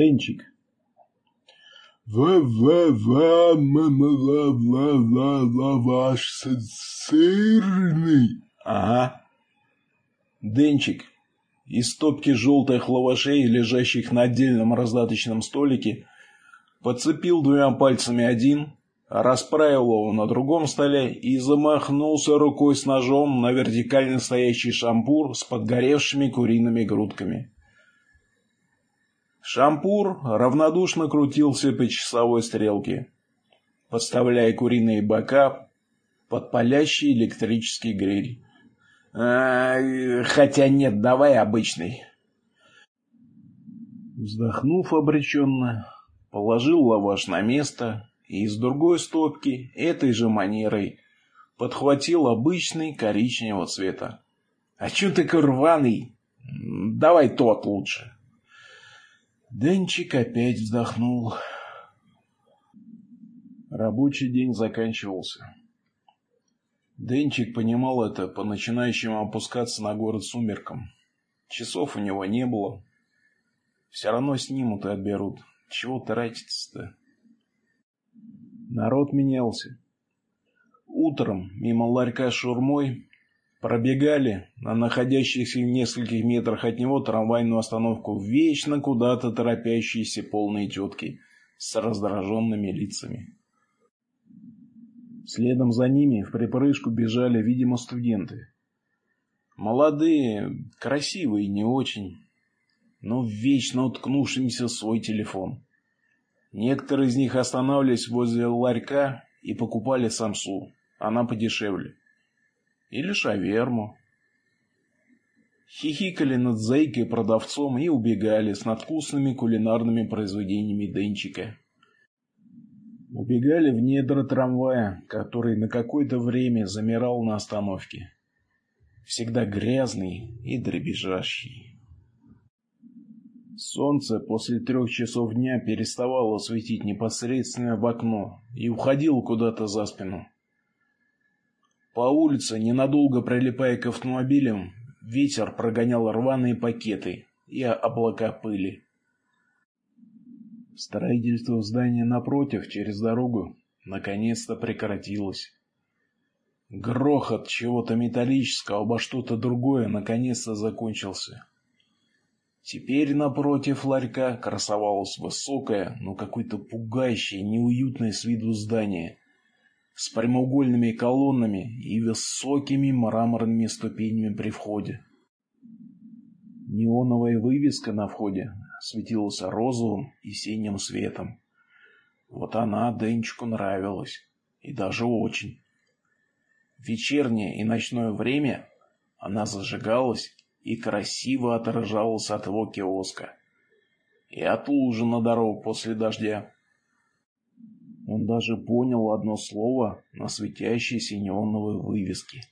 Денчик. Ва-ва-ва-ма-ма-ла-ла-ла-ваш сырный. Ага. Денчик. Из стопки желтых лавашей, лежащих на отдельном раздаточном столике, подцепил двумя пальцами один, расправил его на другом столе и замахнулся рукой с ножом на вертикально стоящий шампур с подгоревшими куриными грудками. Шампур равнодушно крутился по часовой стрелке, подставляя куриные бока под палящий электрический гриль. А, хотя нет, давай обычный. Вздохнув обреченно, положил лаваш на место и из другой стопки этой же манерой подхватил обычный коричневого цвета. «А чё ты рваный? Давай тот лучше». Денчик опять вздохнул. Рабочий день заканчивался. Денчик понимал это по начинающим опускаться на город сумеркам. Часов у него не было. Все равно снимут и отберут. Чего тратиться-то? Народ менялся. Утром мимо ларька с шурмой пробегали на находящихся в нескольких метрах от него трамвайную остановку вечно куда-то торопящиеся полные тетки с раздраженными лицами. Следом за ними в припрыжку бежали, видимо, студенты. Молодые, красивые, не очень, но вечно уткнувшимся свой телефон. Некоторые из них останавливались возле ларька и покупали самсу, она подешевле. Или шаверму. Хихикали над зайкой продавцом и убегали с надкусными кулинарными произведениями Денчика. Убегали в недра трамвая, который на какое-то время замирал на остановке. Всегда грязный и дребезжащий. Солнце после трех часов дня переставало светить непосредственно в окно и уходило куда-то за спину. По улице, ненадолго прилипая к автомобилям, ветер прогонял рваные пакеты и облака пыли. Строительство здания напротив, через дорогу, наконец-то прекратилось. Грохот чего-то металлического обо что-то другое наконец-то закончился. Теперь напротив ларька красовалось высокое, но какое-то пугающее, неуютное с виду здание с прямоугольными колоннами и высокими мраморными ступенями при входе. Неоновая вывеска на входе светилась розовым и синим светом. Вот она Денчику нравилась, и даже очень. В вечернее и ночное время она зажигалась и красиво отражался от его киоска и от лужи на дорогу после дождя. Он даже понял одно слово на светящейся неоновой вывеске.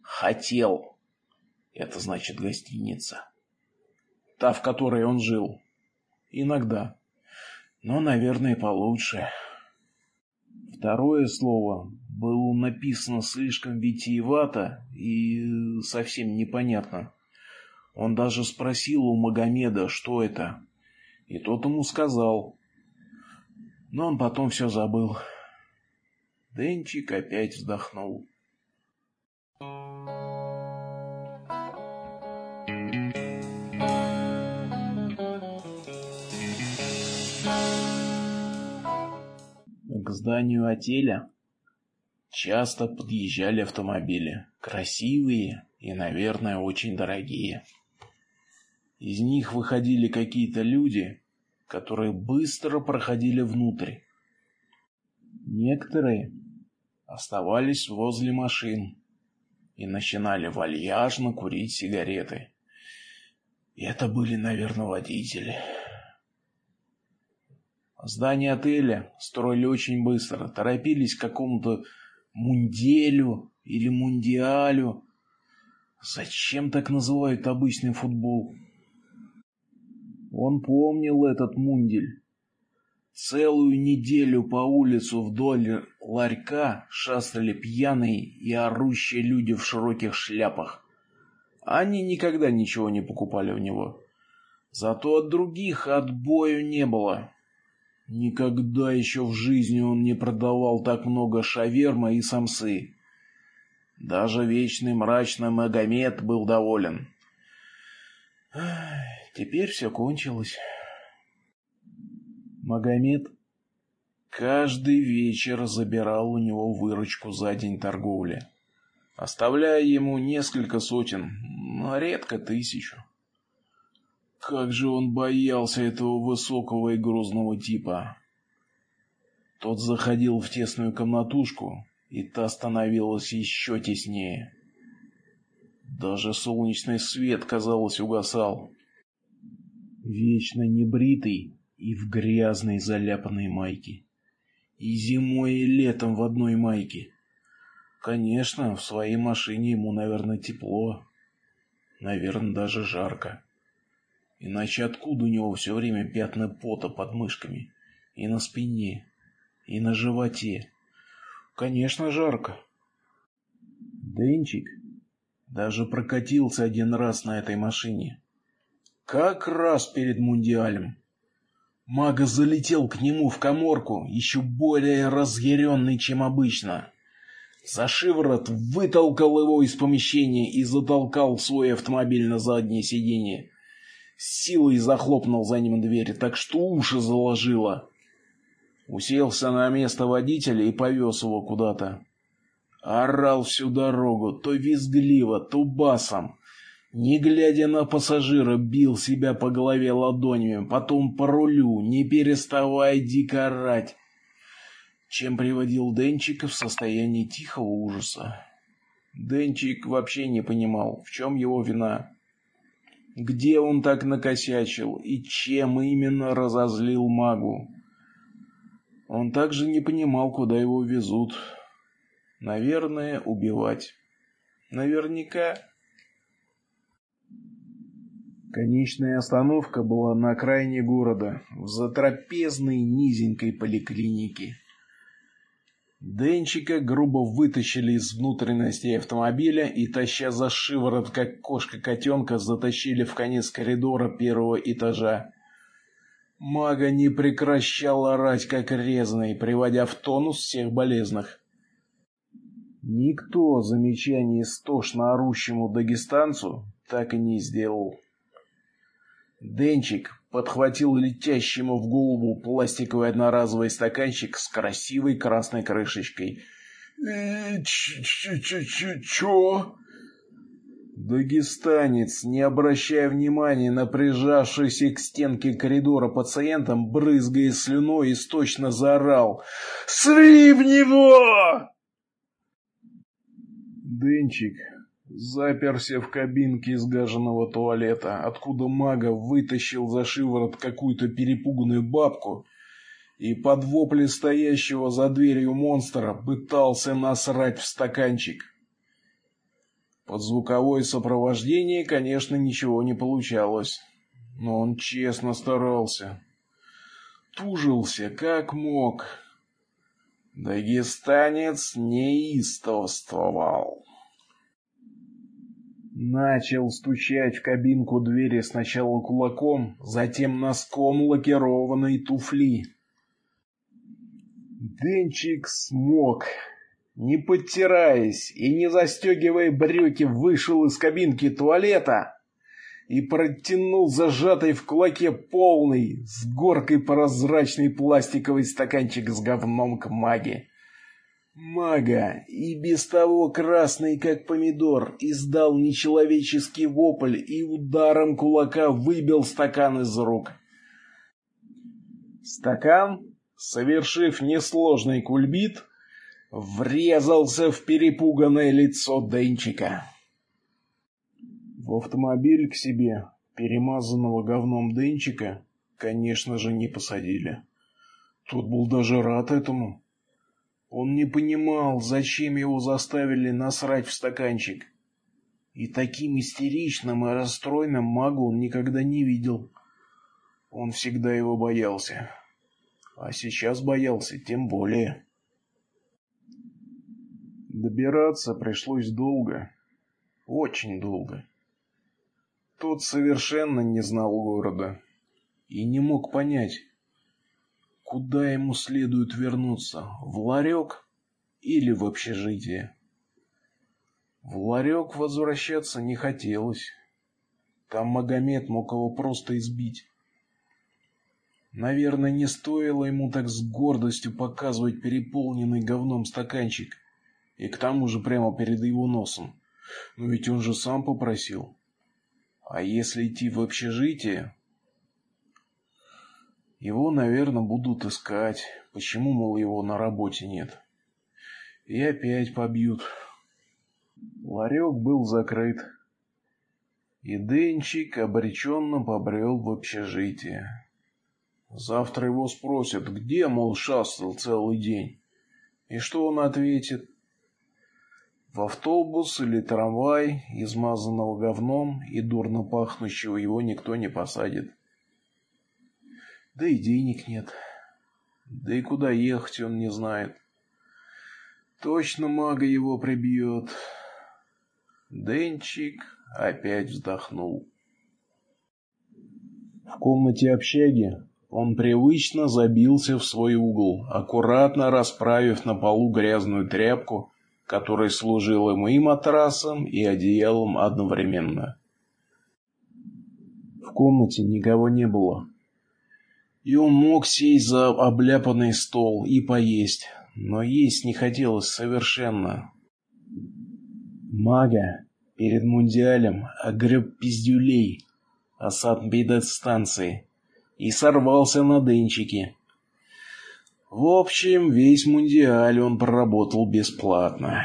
«Хотел» — это значит гостиница. Та, в которой он жил. Иногда. Но, наверное, получше. Второе слово было написано слишком витиевато и совсем непонятно. Он даже спросил у Магомеда, что это. И тот ему сказал. Но он потом все забыл. Денчик опять вздохнул. К зданию отеля часто подъезжали автомобили. Красивые и, наверное, очень дорогие. Из них выходили какие-то люди, которые быстро проходили внутрь. Некоторые оставались возле машин и начинали вальяжно курить сигареты. И это были, наверное, водители. Здание отеля строили очень быстро, торопились к какому-то мунделю или мундиалю. Зачем так называют обычный футбол? Он помнил этот мундель. Целую неделю по улицу вдоль ларька шастали пьяные и орущие люди в широких шляпах. Они никогда ничего не покупали у него. Зато от других отбою не было. Никогда еще в жизни он не продавал так много шаверма и самсы. Даже вечный мрачный Магомед был доволен. Теперь все кончилось. Магомед каждый вечер забирал у него выручку за день торговли, оставляя ему несколько сотен, редко тысячу. Как же он боялся этого высокого и грузного типа. Тот заходил в тесную комнатушку, и та становилась еще теснее. Даже солнечный свет, казалось, угасал. Вечно небритый и в грязной заляпанной майке. И зимой, и летом в одной майке. Конечно, в своей машине ему, наверное, тепло. Наверное, даже жарко. Иначе откуда у него все время пятна пота под мышками? И на спине, и на животе. Конечно, жарко. Денчик даже прокатился один раз на этой машине. Как раз перед мундиалем. Мага залетел к нему в коморку, еще более разъяренный, чем обычно. За шиворот вытолкал его из помещения и затолкал свой автомобиль на заднее сиденье силой захлопнул за ним дверь, так что уши заложило. Уселся на место водителя и повез его куда-то. Орал всю дорогу, то визгливо, то басом. Не глядя на пассажира, бил себя по голове ладонями, потом по рулю, не переставая дико орать, чем приводил Денчика в состояние тихого ужаса. Денчик вообще не понимал, в чем его вина где он так накосячил и чем именно разозлил магу. Он также не понимал, куда его везут. Наверное, убивать. Наверняка. Конечная остановка была на окраине города, в затрапезной низенькой поликлинике. Денчика грубо вытащили из внутренности автомобиля и, таща за шиворот, как кошка-котенка, затащили в конец коридора первого этажа. Мага не прекращал орать, как резный, приводя в тонус всех болезных. Никто замечаний стошно орущему дагестанцу так и не сделал. Денчик подхватил летящему в голову пластиковый одноразовый стаканчик с красивой красной крышечкой. «Э, «Ч-ч-ч-чё?» Дагестанец, не обращая внимания на прижавшийся к стенке коридора пациента, брызгая слюной, источно заорал. «Сри в него!» Денчик заперся в кабинке изгаженного туалета, откуда мага вытащил за шиворот какую-то перепуганную бабку и под вопли стоящего за дверью монстра пытался насрать в стаканчик. Под звуковое сопровождение, конечно, ничего не получалось, но он честно старался. Тужился, как мог. Дагестанец неистовствовал. Начал стучать в кабинку двери сначала кулаком, затем носком лакированной туфли. Денчик смог. Не подтираясь и не застегивая брюки, вышел из кабинки туалета и протянул зажатый в кулаке полный, с горкой прозрачный пластиковый стаканчик с говном к маге. Мага, и без того красный как помидор, издал нечеловеческий вопль и ударом кулака выбил стакан из рук. Стакан, совершив несложный кульбит, врезался в перепуганное лицо Денчика. В автомобиль к себе, перемазанного говном Денчика, конечно же, не посадили. Тот был даже рад этому. Он не понимал, зачем его заставили насрать в стаканчик. И таким истеричным и расстроенным магу он никогда не видел. Он всегда его боялся. А сейчас боялся тем более. Добираться пришлось долго. Очень долго. Тот совершенно не знал города и не мог понять, куда ему следует вернуться, в ларек или в общежитие. В ларек возвращаться не хотелось. Там Магомед мог его просто избить. Наверное, не стоило ему так с гордостью показывать переполненный говном стаканчик. И к тому же прямо перед его носом. Но ведь он же сам попросил. А если идти в общежитие, его, наверное, будут искать. Почему, мол, его на работе нет? И опять побьют. Ларек был закрыт. И Денчик обреченно побрел в общежитие. Завтра его спросят, где, мол, шастал целый день. И что он ответит? В автобус или трамвай, измазанного говном и дурно пахнущего, его никто не посадит. Да и денег нет. Да и куда ехать он не знает. Точно мага его прибьет. Денчик опять вздохнул. В комнате общаги он привычно забился в свой угол, аккуратно расправив на полу грязную тряпку который служил ему и матрасом, и одеялом одновременно. В комнате никого не было. И он мог сесть за обляпанный стол и поесть, но есть не хотелось совершенно. Мага перед мундиалем огреб пиздюлей осад станции и сорвался на денчики. В общем, весь мундиаль он проработал бесплатно.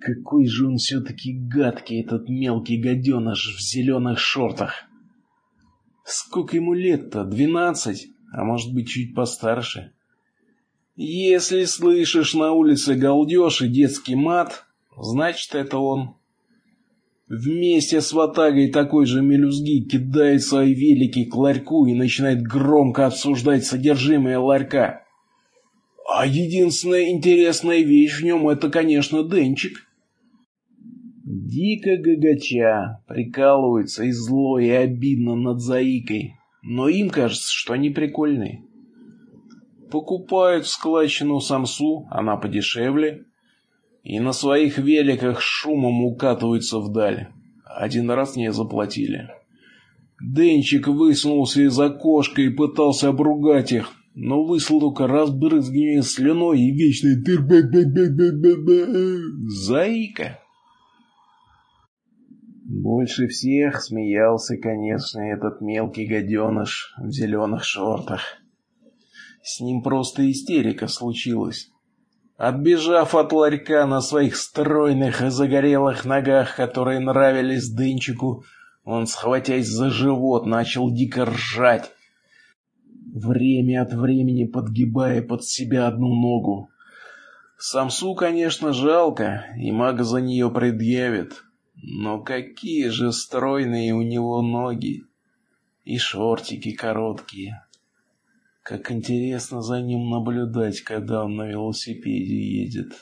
Какой же он все-таки гадкий, этот мелкий гаденыш в зеленых шортах. Сколько ему лет-то? Двенадцать? А может быть, чуть постарше? Если слышишь на улице галдеж и детский мат, значит, это он. Вместе с ватагой такой же мелюзги кидает свои велики к ларьку и начинает громко обсуждать содержимое ларька. А единственная интересная вещь в нем это, конечно, Денчик дико гагача, прикалываются и зло, и обидно над заикой, но им кажется, что они прикольные. Покупают складчину самсу, она подешевле, и на своих великах шумом укатываются вдаль. Один раз не заплатили. Денчик высунулся из окошка и пытался обругать их, но выслал только разбрызгивание слюной и вечный тыр Заика. Больше всех смеялся, конечно, этот мелкий гаденыш в зеленых шортах. С ним просто истерика случилась. Отбежав от ларька на своих стройных и загорелых ногах, которые нравились Дынчику, он, схватясь за живот, начал дико ржать, время от времени подгибая под себя одну ногу. Самсу, конечно, жалко, и мага за нее предъявит. Но какие же стройные у него ноги! И шортики короткие. Как интересно за ним наблюдать, когда он на велосипеде едет.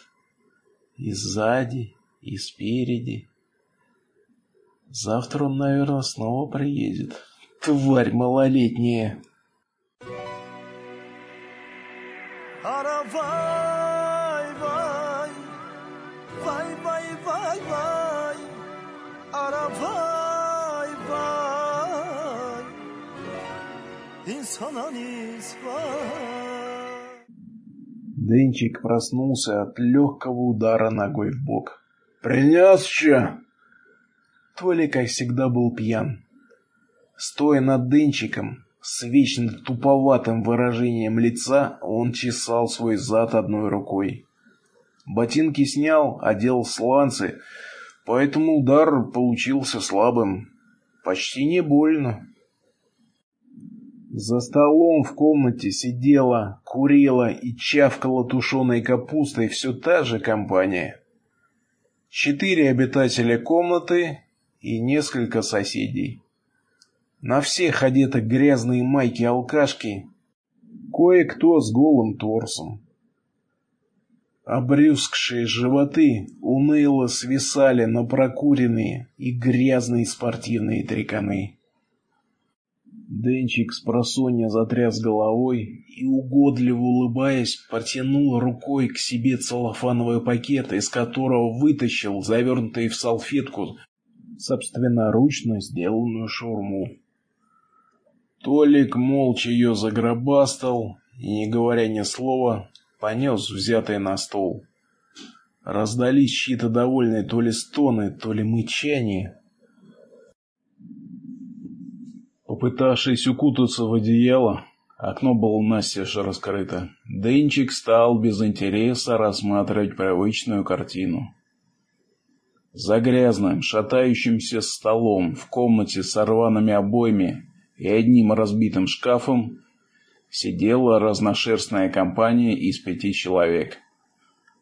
И сзади, и спереди. Завтра он, наверное, снова приедет. Тварь малолетняя. Аравай, вай, вай, вай, вай, вай. Ara vay vay İnsana Денчик проснулся от легкого удара ногой в бок. «Принес че?» Толя, как всегда, был пьян. Стоя над Денчиком, с вечно туповатым выражением лица, он чесал свой зад одной рукой. Ботинки снял, одел сланцы, Поэтому удар получился слабым. Почти не больно. За столом в комнате сидела, курила и чавкала тушеной капустой все та же компания. четыре обитателя комнаты и несколько соседей. На всех одеты грязные майки-алкашки, кое-кто с голым торсом. Обрюзгшие животы уныло свисали на прокуренные и грязные спортивные триконы. Денчик с просонья затряс головой и, угодливо улыбаясь, потянул рукой к себе целлофановый пакет, из которого вытащил завернутый в салфетку собственноручно сделанную шаурму. Толик молча ее загробастал и, не говоря ни слова, понес взятый на стол. Раздались чьи-то довольные то ли стоны, то ли мычания. Попытавшись укутаться в одеяло, окно было настежь раскрыто. Денчик стал без интереса рассматривать привычную картину. За грязным, шатающимся столом в комнате с рваными обоями и одним разбитым шкафом сидела разношерстная компания из пяти человек.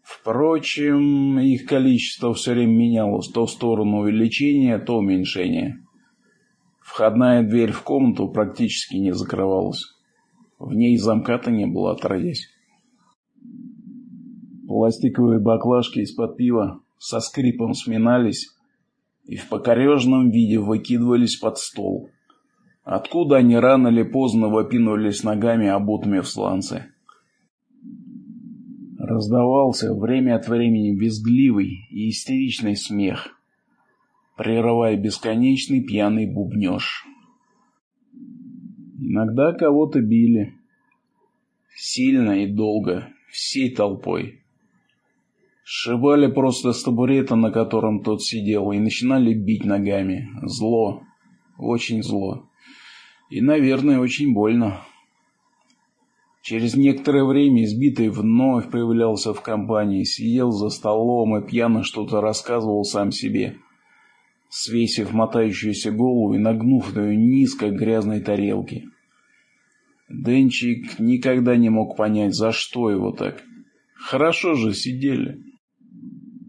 Впрочем, их количество все время менялось то в сторону увеличения, то уменьшения. Входная дверь в комнату практически не закрывалась. В ней замка-то не было отродясь. Пластиковые баклажки из-под пива со скрипом сминались и в покорежном виде выкидывались под стол откуда они рано или поздно выпинулись ногами, обутыми в сланцы. Раздавался время от времени визгливый и истеричный смех, прерывая бесконечный пьяный бубнеж. Иногда кого-то били. Сильно и долго, всей толпой. Сшибали просто с табурета, на котором тот сидел, и начинали бить ногами. Зло. Очень зло. И, наверное, очень больно. Через некоторое время избитый вновь появлялся в компании, сидел за столом и пьяно что-то рассказывал сам себе, свесив мотающуюся голову и нагнув ее низко к грязной тарелке. Денчик никогда не мог понять, за что его так. Хорошо же сидели.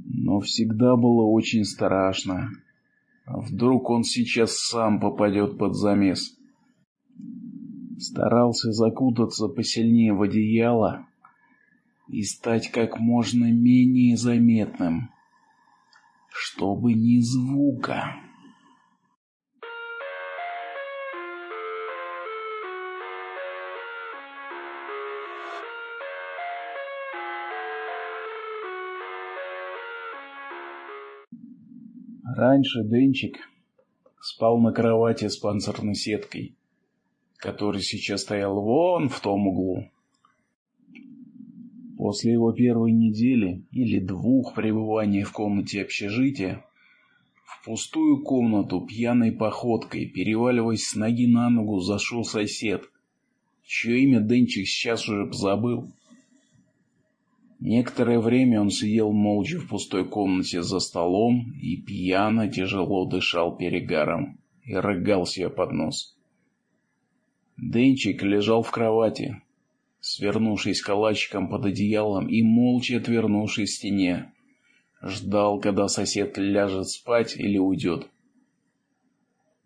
Но всегда было очень страшно. А вдруг он сейчас сам попадет под замес? Старался закутаться посильнее в одеяло и стать как можно менее заметным, чтобы ни звука. Раньше Денчик спал на кровати с панцирной сеткой который сейчас стоял вон в том углу. После его первой недели или двух пребывания в комнате общежития, в пустую комнату пьяной походкой, переваливаясь с ноги на ногу, зашел сосед, чье имя Денчик сейчас уже позабыл. Некоторое время он сидел молча в пустой комнате за столом и пьяно тяжело дышал перегаром и рыгал себе под нос. Денчик лежал в кровати, свернувшись калачиком под одеялом и молча отвернувшись к стене. Ждал, когда сосед ляжет спать или уйдет.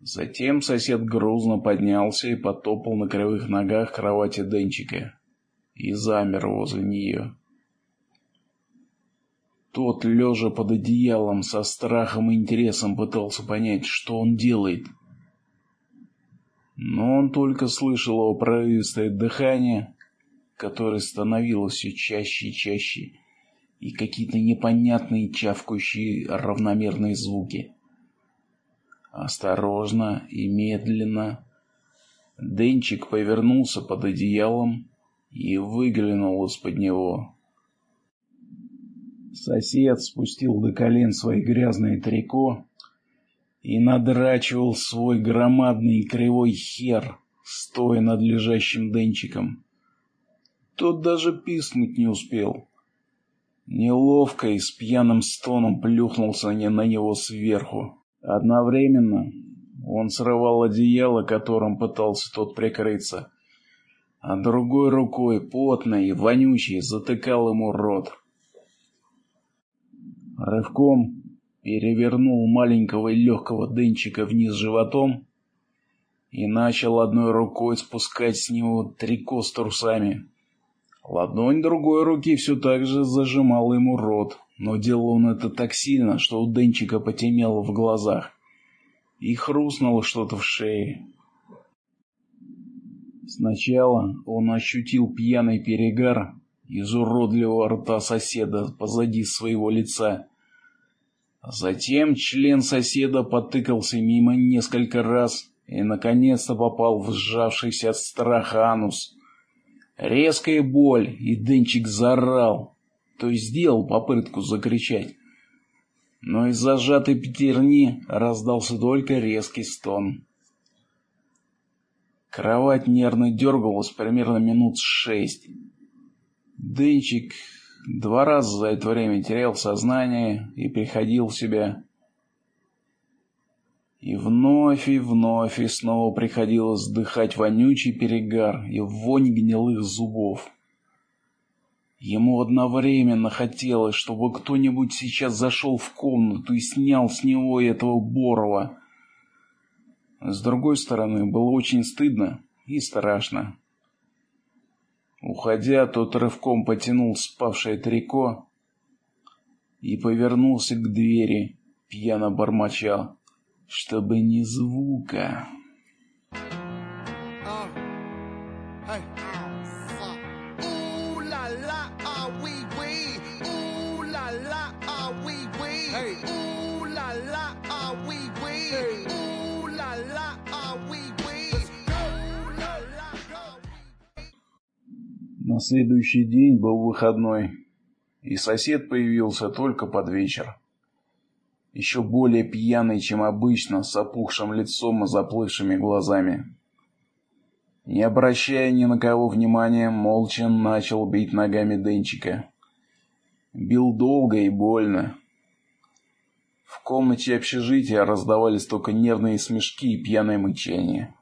Затем сосед грузно поднялся и потопал на кривых ногах кровати Денчика и замер возле нее. Тот, лежа под одеялом, со страхом и интересом пытался понять, что он делает — но он только слышал его прерывистое дыхание, которое становилось все чаще и чаще, и какие-то непонятные чавкающие равномерные звуки. Осторожно и медленно Денчик повернулся под одеялом и выглянул из-под него. Сосед спустил до колен свои грязные трико и надрачивал свой громадный кривой хер, стоя над лежащим Денчиком. Тот даже писнуть не успел. Неловко и с пьяным стоном плюхнулся не на него сверху. Одновременно он срывал одеяло, которым пытался тот прикрыться, а другой рукой, потной и вонючей, затыкал ему рот. Рывком перевернул маленького и легкого Денчика вниз животом и начал одной рукой спускать с него трико с трусами. Ладонь другой руки все так же зажимала ему рот, но делал он это так сильно, что у Денчика потемнело в глазах и хрустнуло что-то в шее. Сначала он ощутил пьяный перегар из уродливого рта соседа позади своего лица. Затем член соседа потыкался мимо несколько раз и, наконец-то, попал в сжавшийся от страха анус. Резкая боль, и Денчик заорал, то есть сделал попытку закричать. Но из зажатой пятерни раздался только резкий стон. Кровать нервно дергалась примерно минут шесть. Денчик два раза за это время терял сознание и приходил в себя. И вновь и вновь и снова приходилось вдыхать вонючий перегар и вонь гнилых зубов. Ему одновременно хотелось, чтобы кто-нибудь сейчас зашел в комнату и снял с него этого Борова. С другой стороны, было очень стыдно и страшно. Уходя, тот рывком потянул спавшее трико и повернулся к двери, пьяно бормоча, чтобы ни звука. На следующий день был выходной, и сосед появился только под вечер. Еще более пьяный, чем обычно, с опухшим лицом и заплывшими глазами. Не обращая ни на кого внимания, молча начал бить ногами Денчика. Бил долго и больно. В комнате общежития раздавались только нервные смешки и пьяное мычание.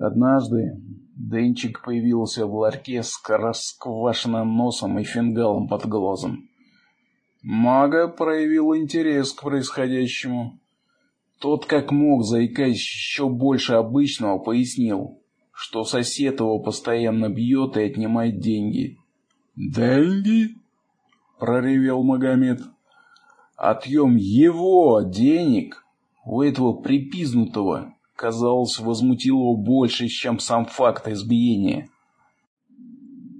Однажды Денчик появился в ларьке с расквашенным носом и фингалом под глазом. Мага проявил интерес к происходящему. Тот, как мог, заикаясь еще больше обычного, пояснил, что сосед его постоянно бьет и отнимает деньги. «Деньги?» — проревел Магомед. «Отъем его денег у этого припизнутого казалось, возмутил его больше, чем сам факт избиения.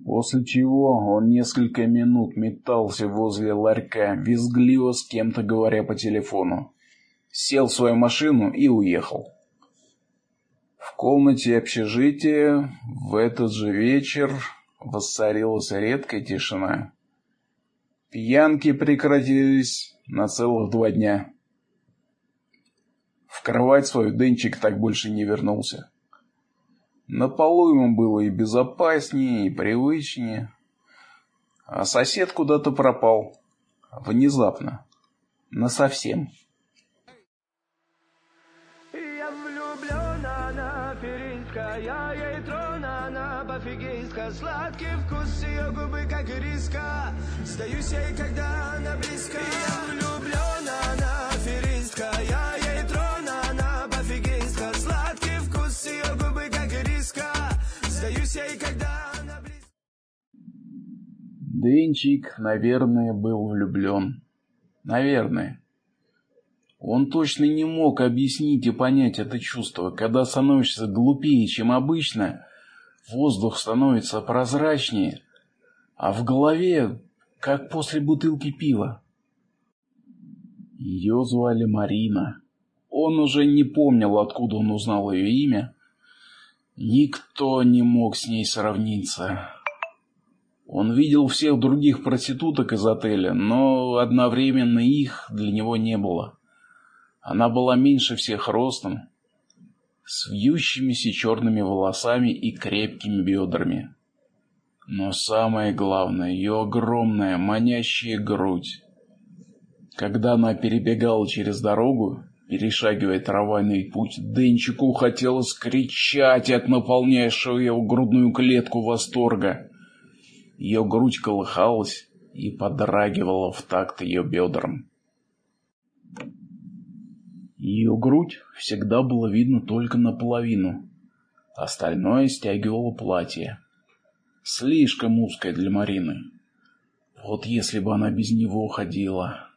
После чего он несколько минут метался возле ларька, визгливо с кем-то говоря по телефону. Сел в свою машину и уехал. В комнате общежития в этот же вечер воцарилась редкая тишина. Пьянки прекратились на целых два дня. В кровать свою Денчик так больше не вернулся. На полу ему было и безопаснее, и привычнее. А сосед куда-то пропал. Внезапно. Насовсем. Я влюблена, она аферистка, я ей трона, она пофигистка Сладкий вкус ее губы, как риска Сдаюсь ей, когда она близко Я влюблена, Сдаюсь ей, когда она близко Денчик, наверное, был влюблен. Наверное. Он точно не мог объяснить и понять это чувство. Когда становишься глупее, чем обычно, воздух становится прозрачнее, а в голове, как после бутылки пива. Ее звали Марина. Он уже не помнил, откуда он узнал ее имя. Никто не мог с ней сравниться. Он видел всех других проституток из отеля, но одновременно их для него не было. Она была меньше всех ростом, с вьющимися черными волосами и крепкими бедрами. Но самое главное, ее огромная, манящая грудь. Когда она перебегала через дорогу, перешагивая трамвайный путь, Денчику хотелось кричать от наполняющего его грудную клетку восторга. Ее грудь колыхалась и подрагивала в такт ее бедрам. Ее грудь всегда было видно только наполовину. Остальное стягивало платье. Слишком узкое для Марины. Вот если бы она без него ходила.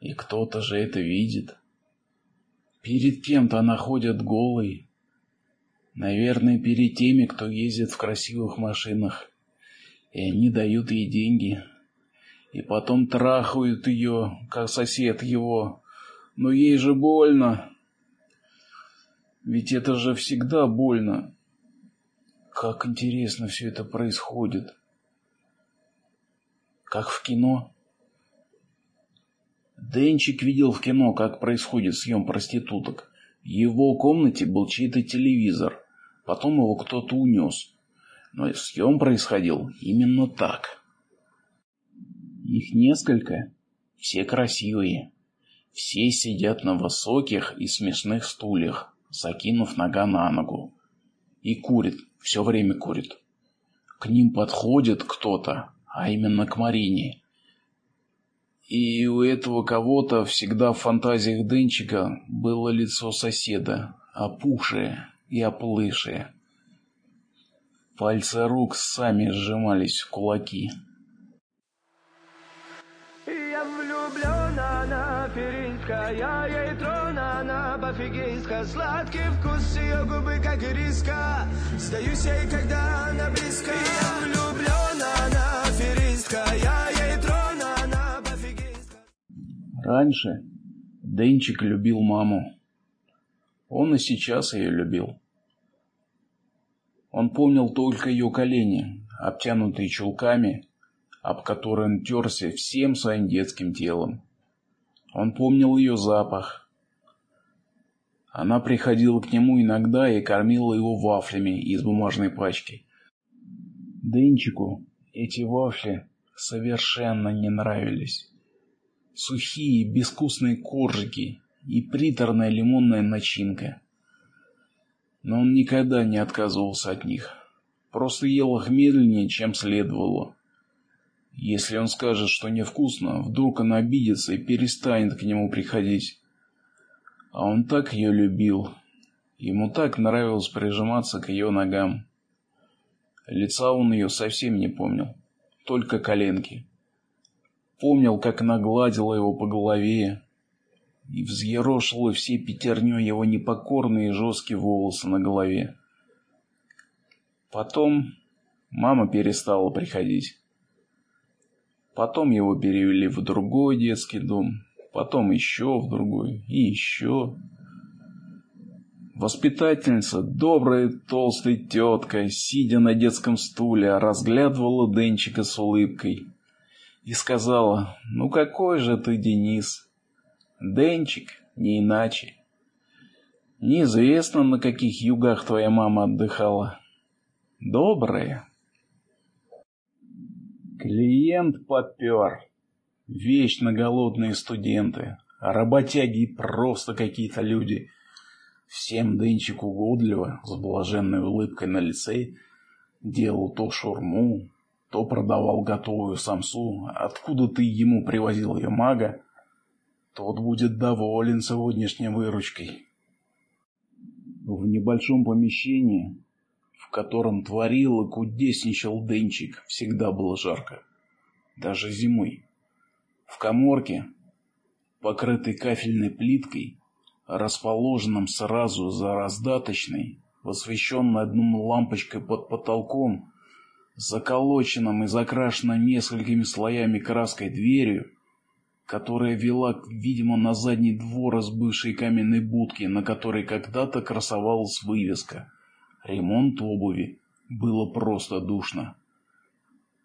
И кто-то же это видит. Перед кем-то она ходит голой. Наверное, перед теми, кто ездит в красивых машинах. И они дают ей деньги. И потом трахают ее, как сосед его. Но ей же больно. Ведь это же всегда больно. Как интересно все это происходит. Как в кино. Денчик видел в кино, как происходит съем проституток. В его комнате был чей-то телевизор. Потом его кто-то унес. Но съем происходил именно так. Их несколько. Все красивые. Все сидят на высоких и смешных стульях, закинув нога на ногу. И курит, все время курит. К ним подходит кто-то, а именно к Марине. И у этого кого-то всегда в фантазиях Денчика было лицо соседа, опухшее и оплывшее. Пальцы рук сами сжимались в кулаки. Я влюблен, она аферистка, я ей трон, она пофигистка Сладкий вкус ее губы, как риска Сдаюсь ей, когда она близко Я влюблен, она аферистка, я Раньше Денчик любил маму. Он и сейчас ее любил. Он помнил только ее колени, обтянутые чулками, об которые он терся всем своим детским телом. Он помнил ее запах. Она приходила к нему иногда и кормила его вафлями из бумажной пачки. Денчику эти вафли совершенно не нравились. Сухие, безвкусные коржики и приторная лимонная начинка. Но он никогда не отказывался от них. Просто ел их медленнее, чем следовало. Если он скажет, что невкусно, вдруг она обидится и перестанет к нему приходить. А он так ее любил. Ему так нравилось прижиматься к ее ногам. Лица он ее совсем не помнил, только коленки. Помнил, как она гладила его по голове и взъерошила все пятерней его непокорные жесткие волосы на голове. Потом мама перестала приходить. Потом его перевели в другой детский дом, потом еще в другой и еще. Воспитательница, добрая толстая тетка, сидя на детском стуле, разглядывала Денчика с улыбкой и сказала, «Ну какой же ты, Денис? Денчик, не иначе. Неизвестно, на каких югах твоя мама отдыхала. Добрая». Клиент попер. Вечно голодные студенты, а работяги просто какие-то люди. Всем Дынчик угодливо, с блаженной улыбкой на лице, делал то шурму, то продавал готовую самсу, откуда ты ему привозил ее мага, тот будет доволен сегодняшней выручкой. В небольшом помещении котором творил и кудесничал Денчик, всегда было жарко. Даже зимой. В коморке, покрытой кафельной плиткой, расположенном сразу за раздаточной, освещенной одной лампочкой под потолком, заколоченным и закрашенным несколькими слоями краской дверью, которая вела, видимо, на задний двор из бывшей каменной будки, на которой когда-то красовалась вывеска — ремонт обуви. Было просто душно.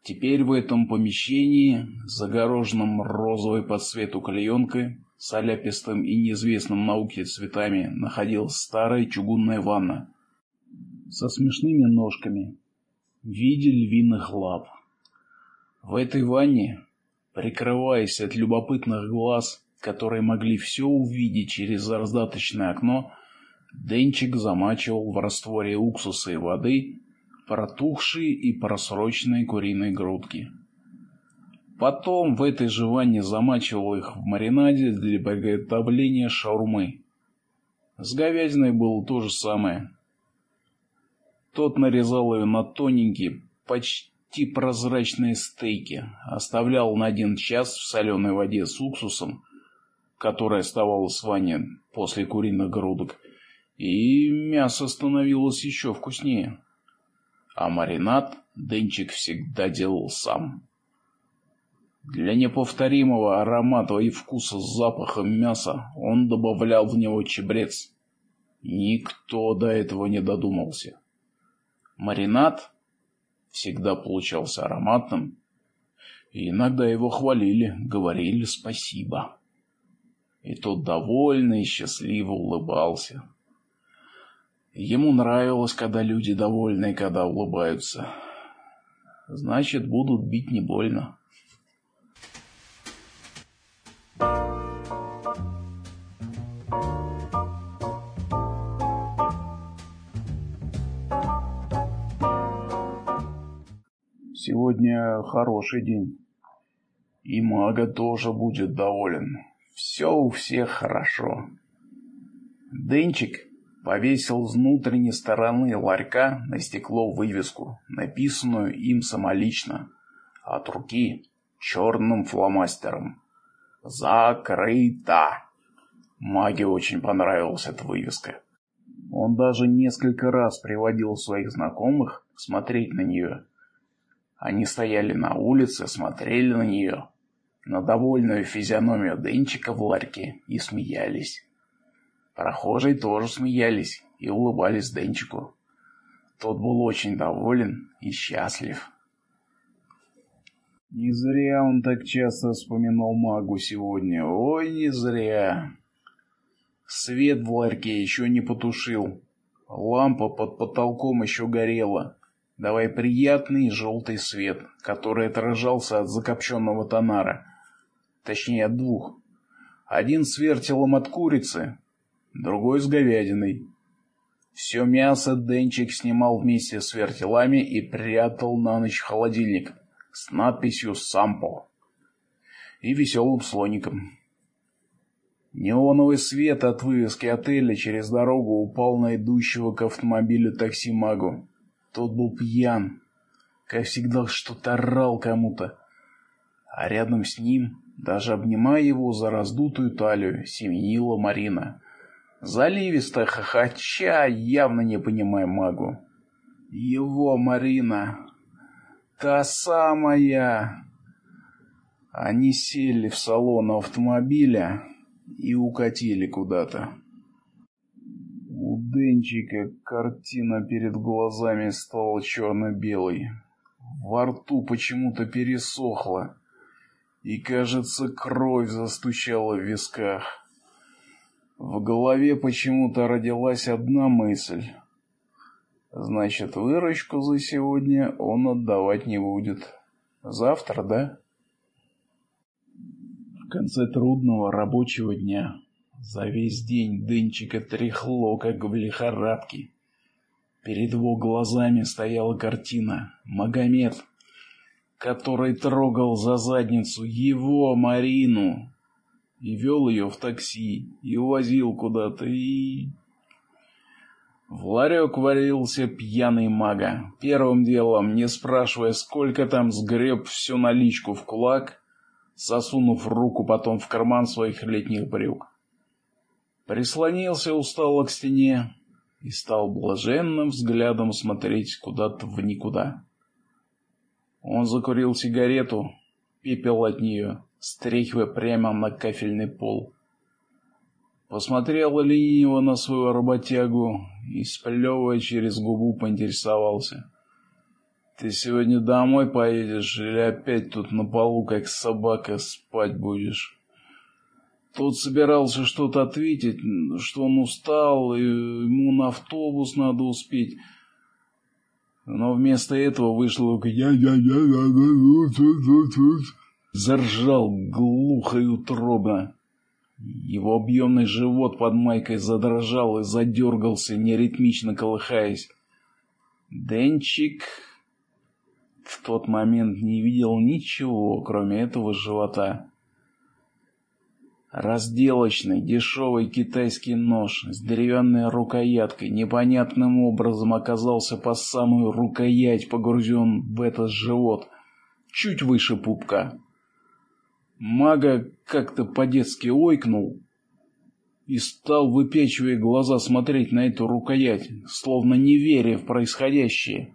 Теперь в этом помещении, загороженном розовой под цвету клеенкой, с оляпистым и неизвестным науке цветами, находилась старая чугунная ванна со смешными ножками виде львиных лап. В этой ванне, прикрываясь от любопытных глаз, которые могли все увидеть через раздаточное окно, Денчик замачивал в растворе уксуса и воды протухшие и просроченные куриные грудки. Потом в этой же ванне замачивал их в маринаде для приготовления шаурмы. С говядиной было то же самое. Тот нарезал ее на тоненькие, почти прозрачные стейки, оставлял на один час в соленой воде с уксусом, которая оставалась в ванне после куриных грудок, и мясо становилось еще вкуснее. А маринад Денчик всегда делал сам. Для неповторимого аромата и вкуса с запахом мяса он добавлял в него чебрец. Никто до этого не додумался. Маринад всегда получался ароматным, и иногда его хвалили, говорили спасибо. И тот довольно и счастливо улыбался. Ему нравилось, когда люди довольны и когда улыбаются. Значит, будут бить не больно. Сегодня хороший день. И мага тоже будет доволен. Все у всех хорошо. Денчик повесил с внутренней стороны ларька на стекло вывеску, написанную им самолично, от руки, черным фломастером. «Закрыто!» Маге очень понравилась эта вывеска. Он даже несколько раз приводил своих знакомых смотреть на нее. Они стояли на улице, смотрели на нее, на довольную физиономию Денчика в ларьке и смеялись. Прохожие тоже смеялись и улыбались Денчику. Тот был очень доволен и счастлив. Не зря он так часто вспоминал магу сегодня. Ой, не зря. Свет в ларьке еще не потушил. Лампа под потолком еще горела, давая приятный желтый свет, который отражался от закопченного тонара. Точнее, от двух. Один с вертелом от курицы, другой с говядиной. Все мясо Денчик снимал вместе с вертелами и прятал на ночь в холодильник с надписью «Сампо» и веселым слоником. Неоновый свет от вывески отеля через дорогу упал на идущего к автомобилю такси Магу. Тот был пьян, как всегда что-то орал кому-то. А рядом с ним, даже обнимая его за раздутую талию, семенила Марина заливисто хохоча, явно не понимая магу. Его Марина, та самая. Они сели в салон автомобиля и укатили куда-то. Денчика картина перед глазами стала черно-белой. Во рту почему-то пересохло, и, кажется, кровь застучала в висках. В голове почему-то родилась одна мысль. Значит, выручку за сегодня он отдавать не будет. Завтра, да? В конце трудного рабочего дня за весь день Дынчика тряхло, как в лихорадке. Перед его глазами стояла картина. Магомед, который трогал за задницу его Марину, и вел ее в такси, и увозил куда-то, и... В ларек варился пьяный мага. Первым делом, не спрашивая, сколько там, сгреб всю наличку в кулак, сосунув руку потом в карман своих летних брюк. Прислонился устало к стене и стал блаженным взглядом смотреть куда-то в никуда. Он закурил сигарету, пепел от нее, стряхивая прямо на кафельный пол. Посмотрел лениво на свою работягу и, сплевывая через губу, поинтересовался. «Ты сегодня домой поедешь или опять тут на полу, как собака, спать будешь?» Тот собирался что-то ответить, что он устал, и ему на автобус надо успеть. Но вместо этого вышло «Я-я-я-я-я-я-я-я» заржал глухо и утробно. Его объемный живот под майкой задрожал и задергался, неритмично колыхаясь. Денчик в тот момент не видел ничего, кроме этого живота. Разделочный, дешевый китайский нож с деревянной рукояткой непонятным образом оказался по самую рукоять погружен в этот живот, чуть выше пупка. Мага как-то по-детски ойкнул и стал, выпечивая глаза, смотреть на эту рукоять, словно не веря в происходящее.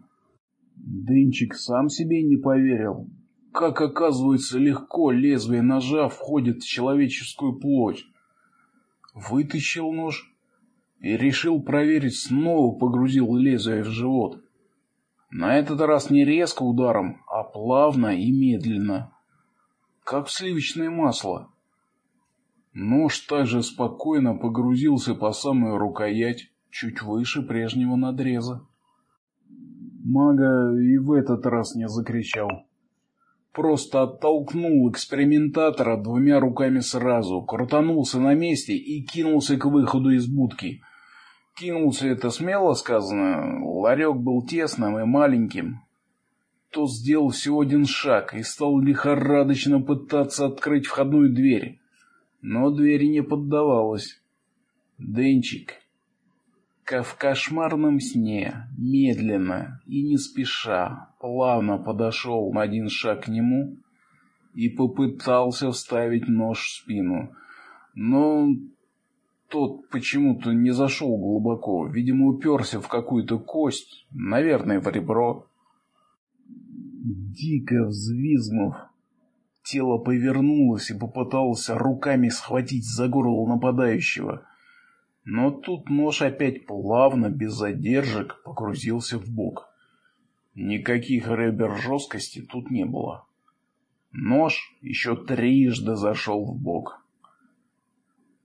Дынчик сам себе не поверил. Как оказывается легко лезвие ножа входит в человеческую плоть. Вытащил нож и решил проверить, снова погрузил лезвие в живот. На этот раз не резко ударом, а плавно и медленно, как в сливочное масло. Нож также спокойно погрузился по самую рукоять, чуть выше прежнего надреза. Мага и в этот раз не закричал. Просто оттолкнул экспериментатора двумя руками сразу, крутанулся на месте и кинулся к выходу из будки. Кинулся это смело сказано, ларек был тесным и маленьким. Тот сделал всего один шаг и стал лихорадочно пытаться открыть входную дверь. Но дверь не поддавалась. Денчик, в кошмарном сне, медленно и не спеша, плавно подошел на один шаг к нему и попытался вставить нож в спину. Но тот почему-то не зашел глубоко, видимо, уперся в какую-то кость, наверное, в ребро. Дико взвизгнув, тело повернулось и попыталось руками схватить за горло нападающего — но тут нож опять плавно, без задержек, погрузился в бок. Никаких ребер жесткости тут не было. Нож еще трижды зашел в бок.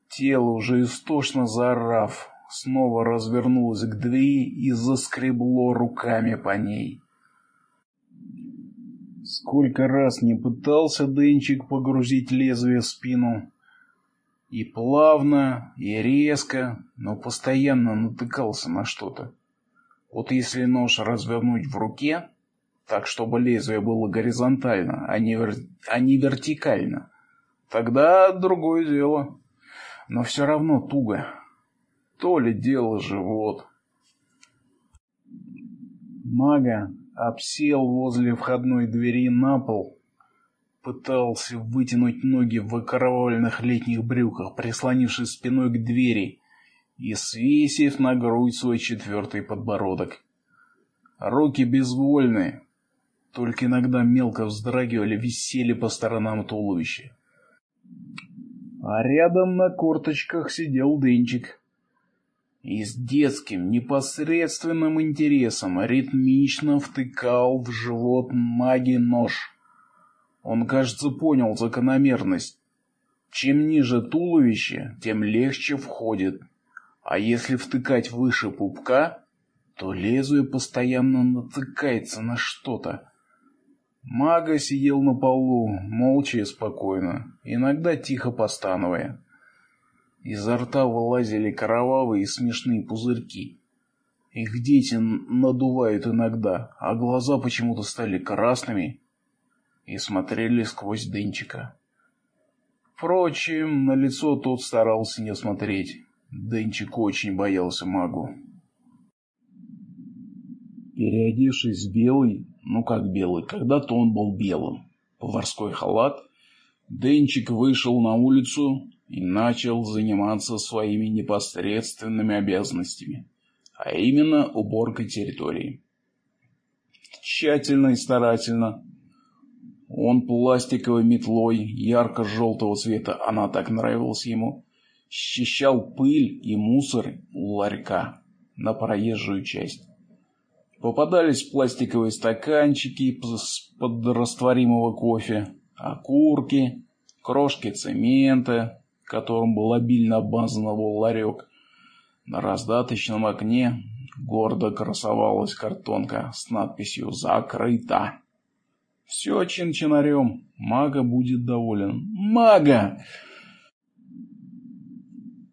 Тело, уже истошно заорав, снова развернулось к двери и заскребло руками по ней. Сколько раз не пытался Денчик погрузить лезвие в спину, и плавно, и резко, но постоянно натыкался на что-то. Вот если нож развернуть в руке, так чтобы лезвие было горизонтально, а не, вер... а не вертикально, тогда другое дело. Но все равно туго. То ли дело живот. Мага обсел возле входной двери на пол пытался вытянуть ноги в окровавленных летних брюках, прислонившись спиной к двери и свесив на грудь свой четвертый подбородок. Руки безвольные, только иногда мелко вздрагивали, висели по сторонам туловища. А рядом на корточках сидел Дынчик. И с детским непосредственным интересом ритмично втыкал в живот маги нож. Он, кажется, понял закономерность. Чем ниже туловище, тем легче входит. А если втыкать выше пупка, то лезвие постоянно натыкается на что-то. Мага сидел на полу, молча и спокойно, иногда тихо постановая. Изо рта вылазили кровавые и смешные пузырьки. Их дети надувают иногда, а глаза почему-то стали красными и смотрели сквозь Дынчика. Впрочем, на лицо тот старался не смотреть. Дынчик очень боялся магу. Переодевшись в белый, ну как белый, когда-то он был белым, поварской халат, Денчик вышел на улицу и начал заниматься своими непосредственными обязанностями, а именно уборкой территории. Тщательно и старательно он пластиковой метлой ярко-желтого цвета, она так нравилась ему, счищал пыль и мусор у ларька на проезжую часть. Попадались пластиковые стаканчики из-под растворимого кофе, окурки, крошки цемента, которым был обильно обмазан его ларек. На раздаточном окне гордо красовалась картонка с надписью «Закрыто». Все чин-чинарем. Мага будет доволен. Мага!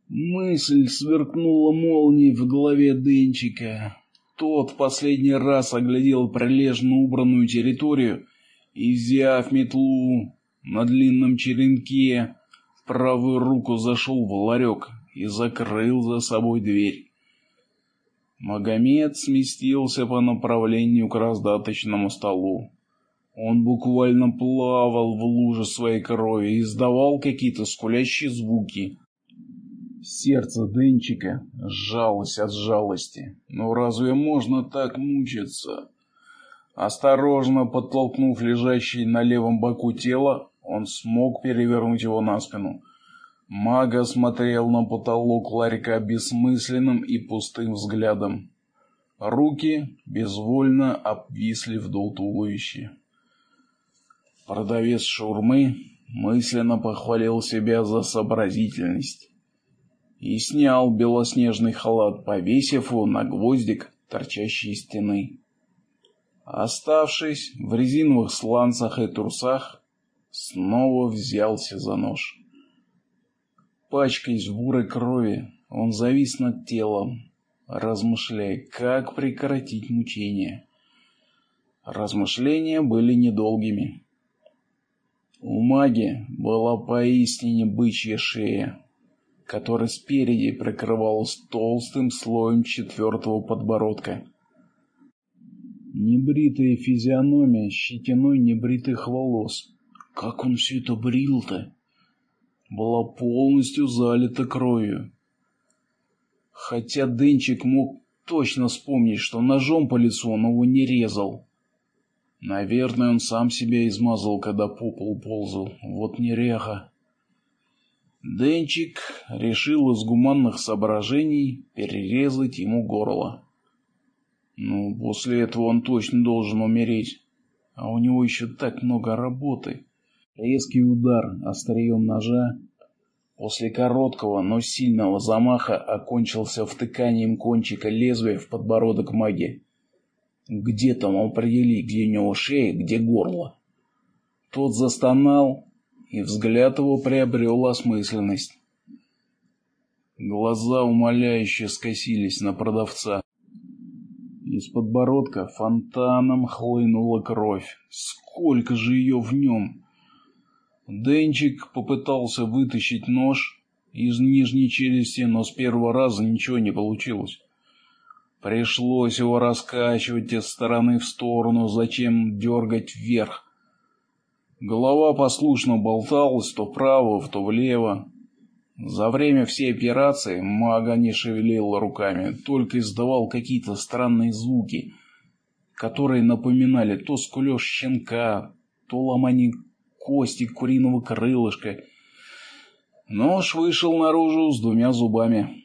Мысль сверкнула молнией в голове Денчика. Тот последний раз оглядел прилежно убранную территорию и, взяв метлу на длинном черенке, в правую руку зашел в ларек и закрыл за собой дверь. Магомед сместился по направлению к раздаточному столу. Он буквально плавал в луже своей крови и издавал какие-то скулящие звуки. Сердце Денчика сжалось от жалости. Но «Ну разве можно так мучиться? Осторожно подтолкнув лежащее на левом боку тело, он смог перевернуть его на спину. Мага смотрел на потолок ларька бессмысленным и пустым взглядом. Руки безвольно обвисли вдоль туловища. Продавец шаурмы мысленно похвалил себя за сообразительность и снял белоснежный халат, повесив его на гвоздик, торчащий из стены. Оставшись в резиновых сланцах и трусах, снова взялся за нож. Пачкаясь в бурой крови, он завис над телом, размышляя, как прекратить мучения. Размышления были недолгими. У маги была поистине бычья шея, которая спереди прикрывалась толстым слоем четвертого подбородка. Небритая физиономия щетиной небритых волос. Как он все это брил-то? Была полностью залита кровью. Хотя Денчик мог точно вспомнить, что ножом по лицу он его не резал. Наверное, он сам себя измазал, когда по полу ползал. Вот неряха. Денчик решил из гуманных соображений перерезать ему горло. Ну, после этого он точно должен умереть. А у него еще так много работы. Резкий удар острием ножа после короткого, но сильного замаха окончился втыканием кончика лезвия в подбородок маги. Где там определи, где у него шея, где горло. Тот застонал, и взгляд его приобрел осмысленность. Глаза умоляюще скосились на продавца. Из подбородка фонтаном хлынула кровь. Сколько же ее в нем! Денчик попытался вытащить нож из нижней челюсти, но с первого раза ничего не получилось. Пришлось его раскачивать из стороны в сторону, зачем дергать вверх. Голова послушно болталась то вправо, то влево. За время всей операции мага не шевелил руками, только издавал какие-то странные звуки, которые напоминали то скулёж щенка, то ломание кости куриного крылышка. Нож вышел наружу с двумя зубами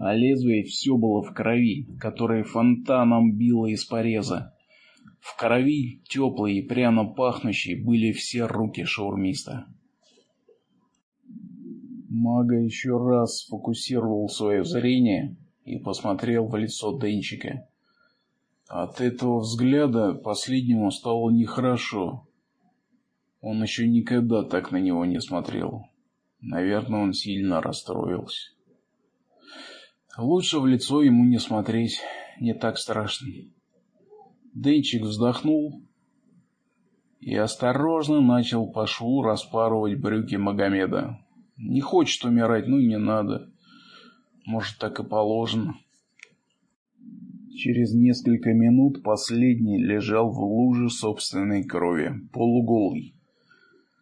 а лезвие все было в крови, которая фонтаном била из пореза. В крови, теплые и пряно пахнущие, были все руки шаурмиста. Мага еще раз сфокусировал свое зрение и посмотрел в лицо Денчика. От этого взгляда последнему стало нехорошо. Он еще никогда так на него не смотрел. Наверное, он сильно расстроился. Лучше в лицо ему не смотреть, не так страшно. Денчик вздохнул и осторожно начал по шву распарывать брюки Магомеда. Не хочет умирать, ну и не надо. Может, так и положено. Через несколько минут последний лежал в луже собственной крови, полуголый.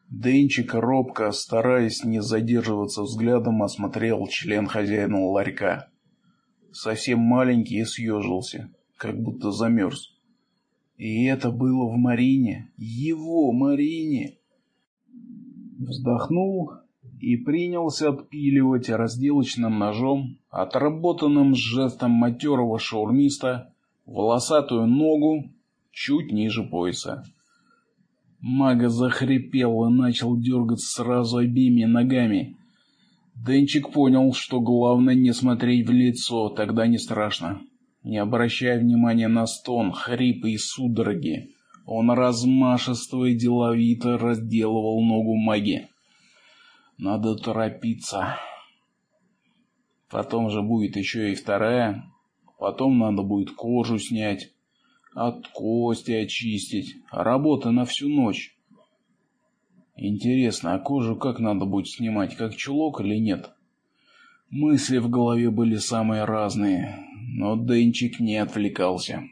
Денчик робко, стараясь не задерживаться взглядом, осмотрел член хозяина ларька совсем маленький и съежился, как будто замерз. И это было в Марине, его Марине. Вздохнул и принялся отпиливать разделочным ножом, отработанным жестом матерого шаурмиста, волосатую ногу чуть ниже пояса. Мага захрипел и начал дергать сразу обеими ногами, Денчик понял, что главное не смотреть в лицо, тогда не страшно. Не обращая внимания на стон, хрипы и судороги, он размашисто и деловито разделывал ногу маги. Надо торопиться. Потом же будет еще и вторая. Потом надо будет кожу снять, от кости очистить, работа на всю ночь. Интересно, а кожу как надо будет снимать, как чулок или нет? Мысли в голове были самые разные, но Денчик не отвлекался.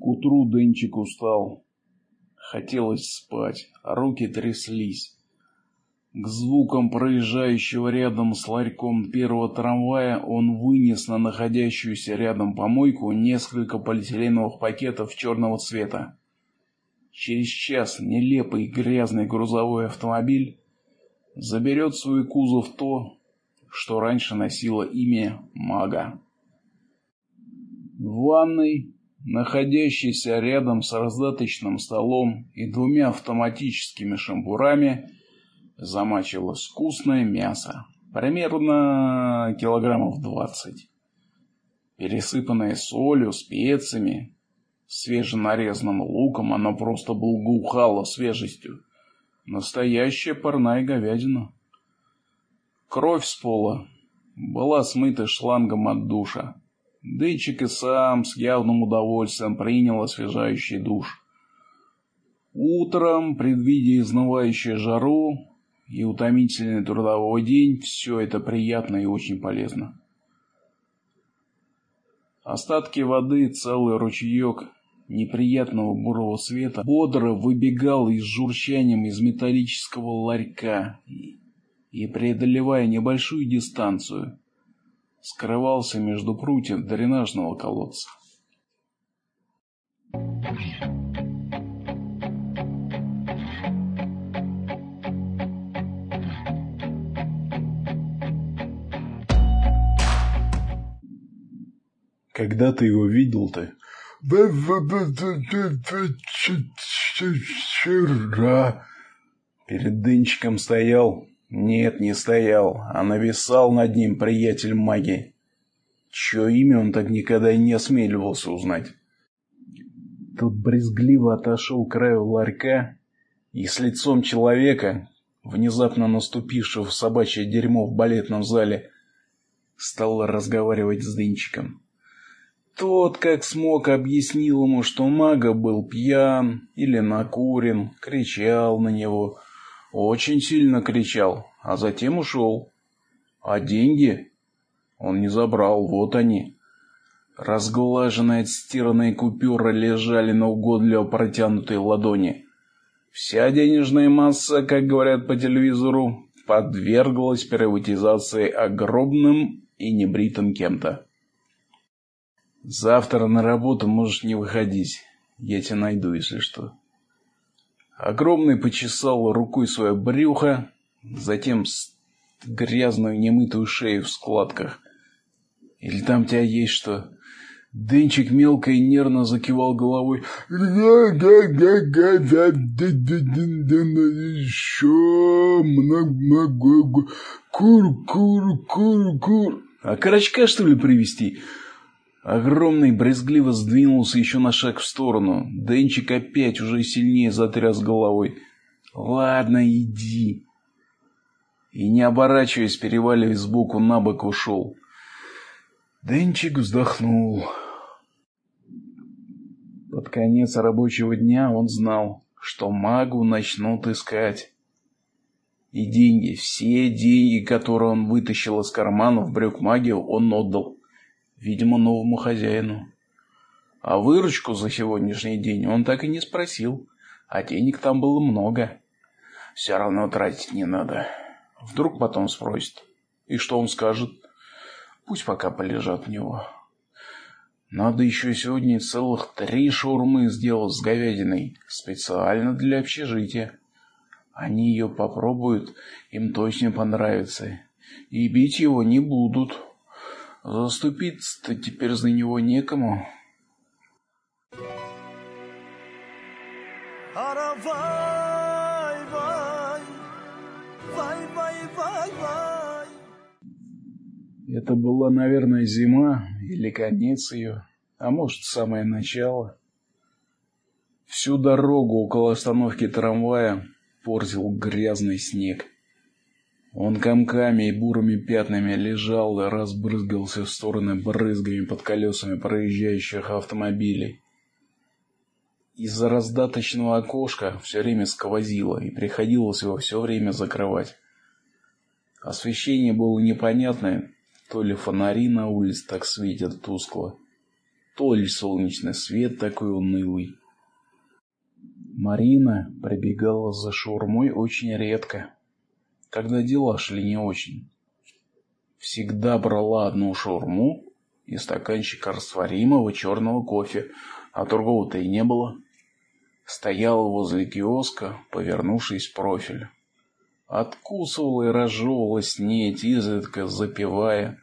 К утру Денчик устал. Хотелось спать, а руки тряслись. К звукам проезжающего рядом с ларьком первого трамвая он вынес на находящуюся рядом помойку несколько полиэтиленовых пакетов черного цвета. Через час нелепый грязный грузовой автомобиль заберет в свой кузов то, что раньше носило имя мага. В ванной, находящейся рядом с раздаточным столом и двумя автоматическими шампурами, замачивалось вкусное мясо, примерно килограммов двадцать, пересыпанное солью, специями, свеженарезанным луком, оно просто благоухало свежестью. Настоящая парная говядина. Кровь с пола была смыта шлангом от душа. Дычик и сам с явным удовольствием принял освежающий душ. Утром, предвидя изнывающую жару, и утомительный трудовой день, все это приятно и очень полезно. Остатки воды, целый ручеек неприятного бурого света, бодро выбегал из журчанием из металлического ларька и, преодолевая небольшую дистанцию, скрывался между прутьев дренажного колодца. Когда ты его видел-то? Вчера. Перед дынчиком стоял? Нет, не стоял, а нависал над ним приятель магии. Чье имя он так никогда и не осмеливался узнать. Тот брезгливо отошел к краю ларька и с лицом человека, внезапно наступившего в собачье дерьмо в балетном зале, стал разговаривать с дынчиком. Тот, как смог, объяснил ему, что мага был пьян или накурен, кричал на него, очень сильно кричал, а затем ушел. А деньги он не забрал, вот они. Разглаженные отстиранные купюры лежали на угодливо протянутой ладони. Вся денежная масса, как говорят по телевизору, подверглась приватизации огромным и небритым кем-то. Завтра на работу можешь не выходить. Я тебя найду, если что. Огромный почесал рукой свое брюхо, затем грязную немытую шею в складках. Или там тебя есть что? Дынчик мелко и нервно закивал головой. Еще много, кур, кур, кур, кур. А карачка, что ли, привести? Огромный брезгливо сдвинулся еще на шаг в сторону. Денчик опять уже сильнее затряс головой. «Ладно, иди». И не оборачиваясь, переваливаясь сбоку на бок, ушел. Денчик вздохнул. Под конец рабочего дня он знал, что магу начнут искать. И деньги, все деньги, которые он вытащил из карманов брюк магию, он отдал видимо, новому хозяину. А выручку за сегодняшний день он так и не спросил, а денег там было много. Все равно тратить не надо. Вдруг потом спросит. И что он скажет? Пусть пока полежат в него. Надо еще сегодня целых три шаурмы сделать с говядиной, специально для общежития. Они ее попробуют, им точно понравится. И бить его не будут. Заступиться-то теперь за него некому. Это была, наверное, зима или конец ее, а может, самое начало. Всю дорогу около остановки трамвая портил грязный снег. Он комками и бурыми пятнами лежал и разбрызгался в стороны брызгами под колесами проезжающих автомобилей. Из-за раздаточного окошка все время сквозило, и приходилось его все время закрывать. Освещение было непонятное, то ли фонари на улице так светят тускло, то ли солнечный свет такой унылый. Марина прибегала за шаурмой очень редко, когда дела шли не очень. Всегда брала одну шаурму и стаканчик растворимого черного кофе, а другого-то и не было стояла возле киоска, повернувшись в профиль. Откусывала и разжевывала снеть, изредка запивая.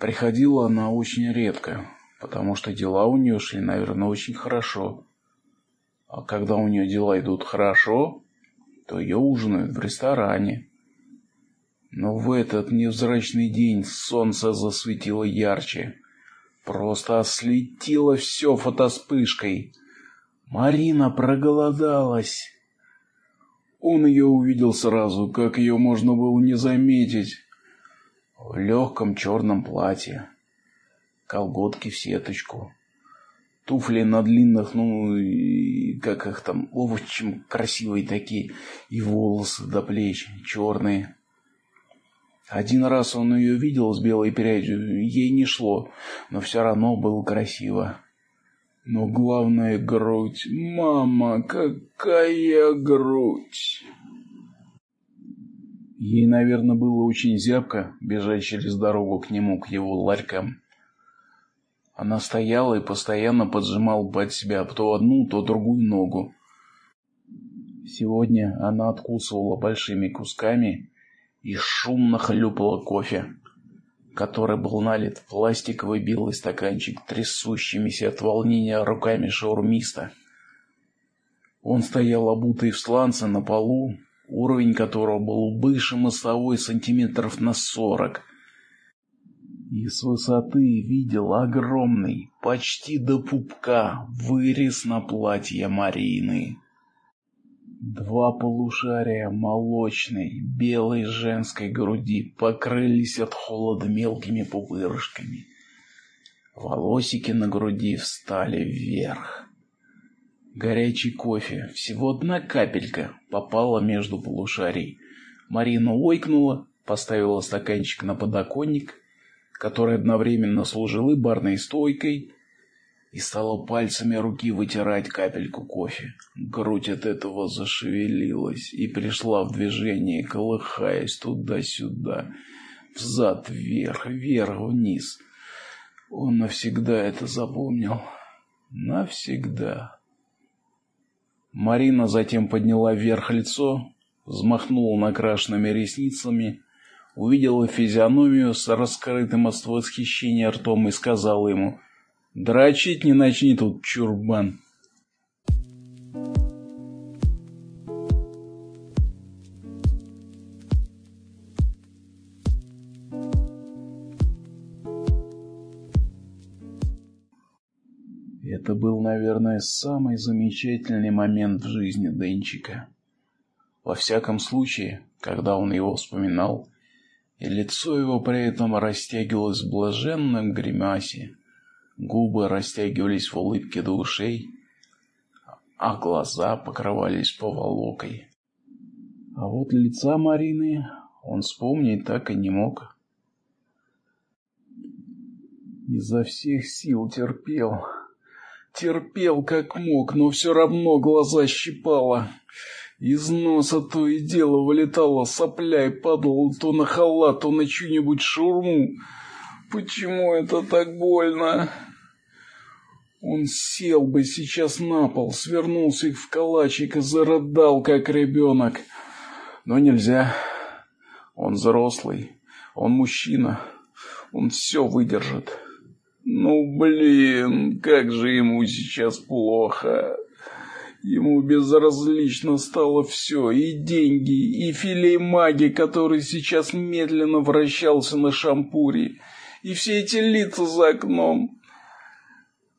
Приходила она очень редко, потому что дела у нее шли, наверное, очень хорошо. А когда у нее дела идут хорошо, то ее ужинают в ресторане. Но в этот невзрачный день солнце засветило ярче. Просто ослетило все фотоспышкой. Марина проголодалась. Он ее увидел сразу, как ее можно было не заметить. В легком черном платье, колготки в сеточку, туфли на длинных, ну, и, как их там, в общем, красивые такие, и волосы до плеч черные. Один раз он ее видел с белой прядью, ей не шло, но все равно было красиво. Но главное грудь. Мама, какая грудь! Ей, наверное, было очень зябко бежать через дорогу к нему, к его ларькам. Она стояла и постоянно поджимала под себя то одну, то другую ногу. Сегодня она откусывала большими кусками и шумно хлюпала кофе который был налит в пластиковый белый стаканчик трясущимися от волнения руками шаурмиста. Он стоял обутый в сланце на полу, уровень которого был выше мостовой сантиметров на сорок. И с высоты видел огромный, почти до пупка, вырез на платье Марины. Два полушария молочной, белой женской груди покрылись от холода мелкими пупырышками. Волосики на груди встали вверх. Горячий кофе, всего одна капелька, попала между полушарий. Марина ойкнула, поставила стаканчик на подоконник, который одновременно служил и барной стойкой, и стала пальцами руки вытирать капельку кофе. Грудь от этого зашевелилась и пришла в движение, колыхаясь туда-сюда, взад, вверх, вверх, вниз. Он навсегда это запомнил. Навсегда. Марина затем подняла вверх лицо, взмахнула накрашенными ресницами, увидела физиономию с раскрытым от восхищения ртом и сказала ему — Дрочить не начни тут, чурбан. Это был, наверное, самый замечательный момент в жизни Денчика. Во всяком случае, когда он его вспоминал, и лицо его при этом растягивалось в блаженном гримасе, Губы растягивались в улыбке до ушей, а глаза покрывались поволокой. А вот лица Марины он вспомнить так и не мог. Изо всех сил терпел. Терпел как мог, но все равно глаза щипало. Из носа то и дело вылетала сопля и падала то на халат, то на чью-нибудь шурму. Почему это так больно? Он сел бы сейчас на пол, свернулся в калачик и зарыдал, как ребенок. Но нельзя. Он взрослый, он мужчина, он все выдержит. Ну, блин, как же ему сейчас плохо. Ему безразлично стало все, и деньги, и филей маги, который сейчас медленно вращался на шампуре, и все эти лица за окном.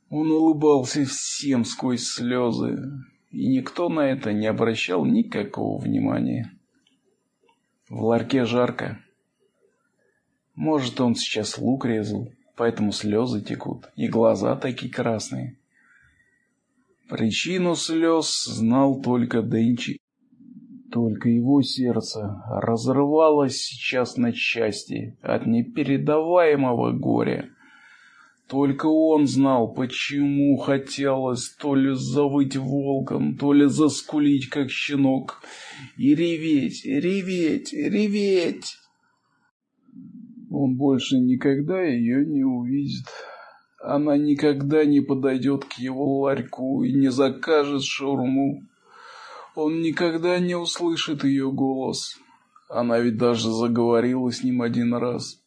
Он улыбался всем сквозь слезы, и никто на это не обращал никакого внимания. В ларьке жарко. Может, он сейчас лук резал, поэтому слезы текут, и глаза такие красные. Причину слез знал только Денчик. Только его сердце разрывалось сейчас на части от непередаваемого горя. Только он знал, почему хотелось то ли завыть волком, то ли заскулить, как щенок, и реветь, реветь, реветь. Он больше никогда ее не увидит. Она никогда не подойдет к его ларьку и не закажет шаурму. Он никогда не услышит ее голос. Она ведь даже заговорила с ним один раз.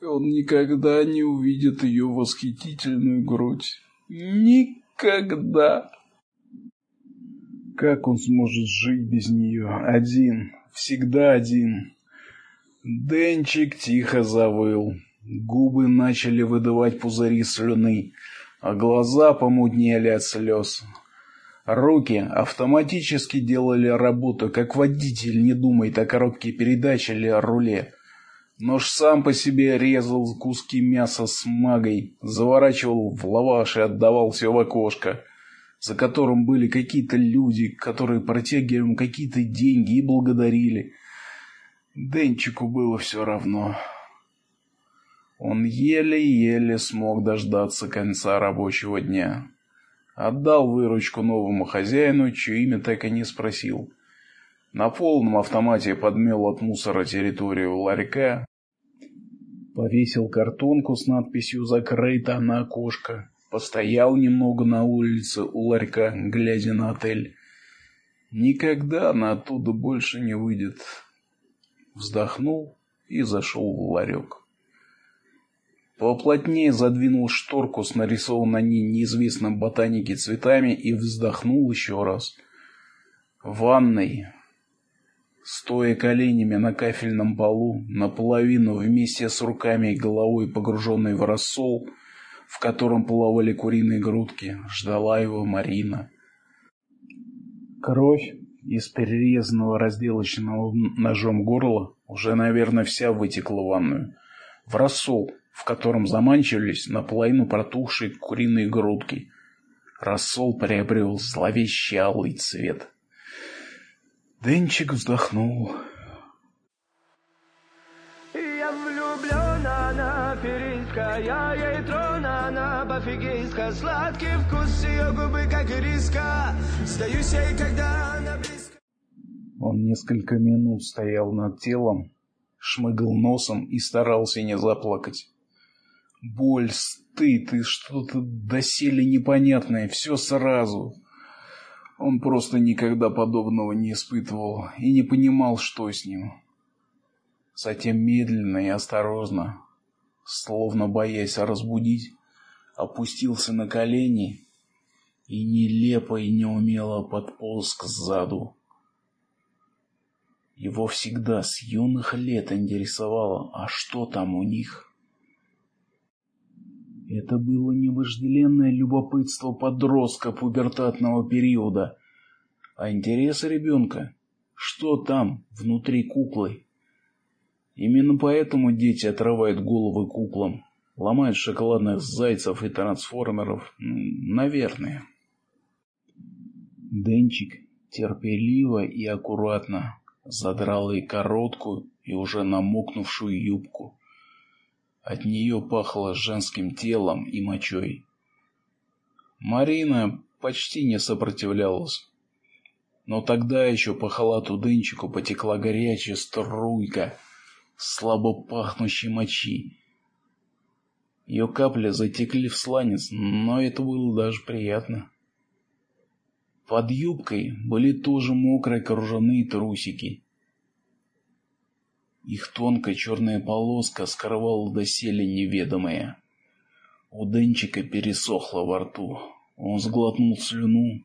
Он никогда не увидит ее восхитительную грудь. Никогда. Как он сможет жить без нее? Один. Всегда один. Денчик тихо завыл. Губы начали выдавать пузыри слюны, а глаза помутнели от слез. Руки автоматически делали работу, как водитель не думает о коробке передач или о руле. Нож сам по себе резал куски мяса с магой, заворачивал в лаваш и отдавал все в окошко, за которым были какие-то люди, которые протягивали ему какие-то деньги и благодарили. Денчику было все равно. Он еле-еле смог дождаться конца рабочего дня. Отдал выручку новому хозяину, чье имя так и не спросил. На полном автомате подмел от мусора территорию ларька, повесил картонку с надписью «Закрыто» на окошко, постоял немного на улице у ларька, глядя на отель. Никогда она оттуда больше не выйдет вздохнул и зашел в ларек. Поплотнее задвинул шторку с нарисованной на ней неизвестным ботанике цветами и вздохнул еще раз. В ванной, стоя коленями на кафельном полу, наполовину вместе с руками и головой погруженной в рассол, в котором плавали куриные грудки, ждала его Марина. Кровь из перерезанного разделочного ножом горла уже, наверное, вся вытекла в ванную. В рассол, в котором заманчивались наполовину протухшие куриные грудки. Рассол приобрел зловещий алый цвет. Денчик вздохнул. Я влюблен, она периска, я ей трон, она пофигистка Сладкий вкус ее губы, как риска Сдаюсь ей, когда она близко Он несколько минут стоял над телом, шмыгал носом и старался не заплакать. Боль, стыд и что-то доселе непонятное, все сразу. Он просто никогда подобного не испытывал и не понимал, что с ним. Затем медленно и осторожно, словно боясь разбудить, опустился на колени и нелепо и неумело подполз к заду. Его всегда с юных лет интересовало, а что там у них? Это было не вожделенное любопытство подростка пубертатного периода, а интерес ребенка. Что там внутри куклы? Именно поэтому дети отрывают головы куклам, ломают шоколадных зайцев и трансформеров. Наверное. Денчик терпеливо и аккуратно задрал ей короткую и уже намокнувшую юбку. От нее пахло женским телом и мочой. Марина почти не сопротивлялась. Но тогда еще по халату Дынчику потекла горячая струйка слабо пахнущей мочи. Ее капли затекли в сланец, но это было даже приятно. Под юбкой были тоже мокрые кружевные трусики. Их тонкая черная полоска скрывала доселе неведомое. У Денчика пересохло во рту. Он сглотнул слюну,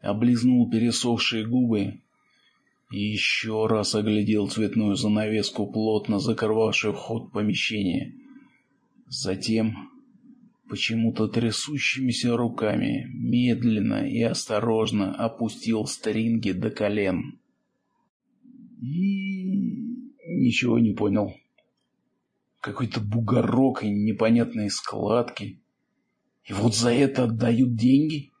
облизнул пересохшие губы и еще раз оглядел цветную занавеску, плотно закрывавшую вход помещения. Затем, почему-то трясущимися руками, медленно и осторожно опустил стринги до колен. И ничего не понял. Какой-то бугорок и непонятные складки. И вот за это отдают деньги?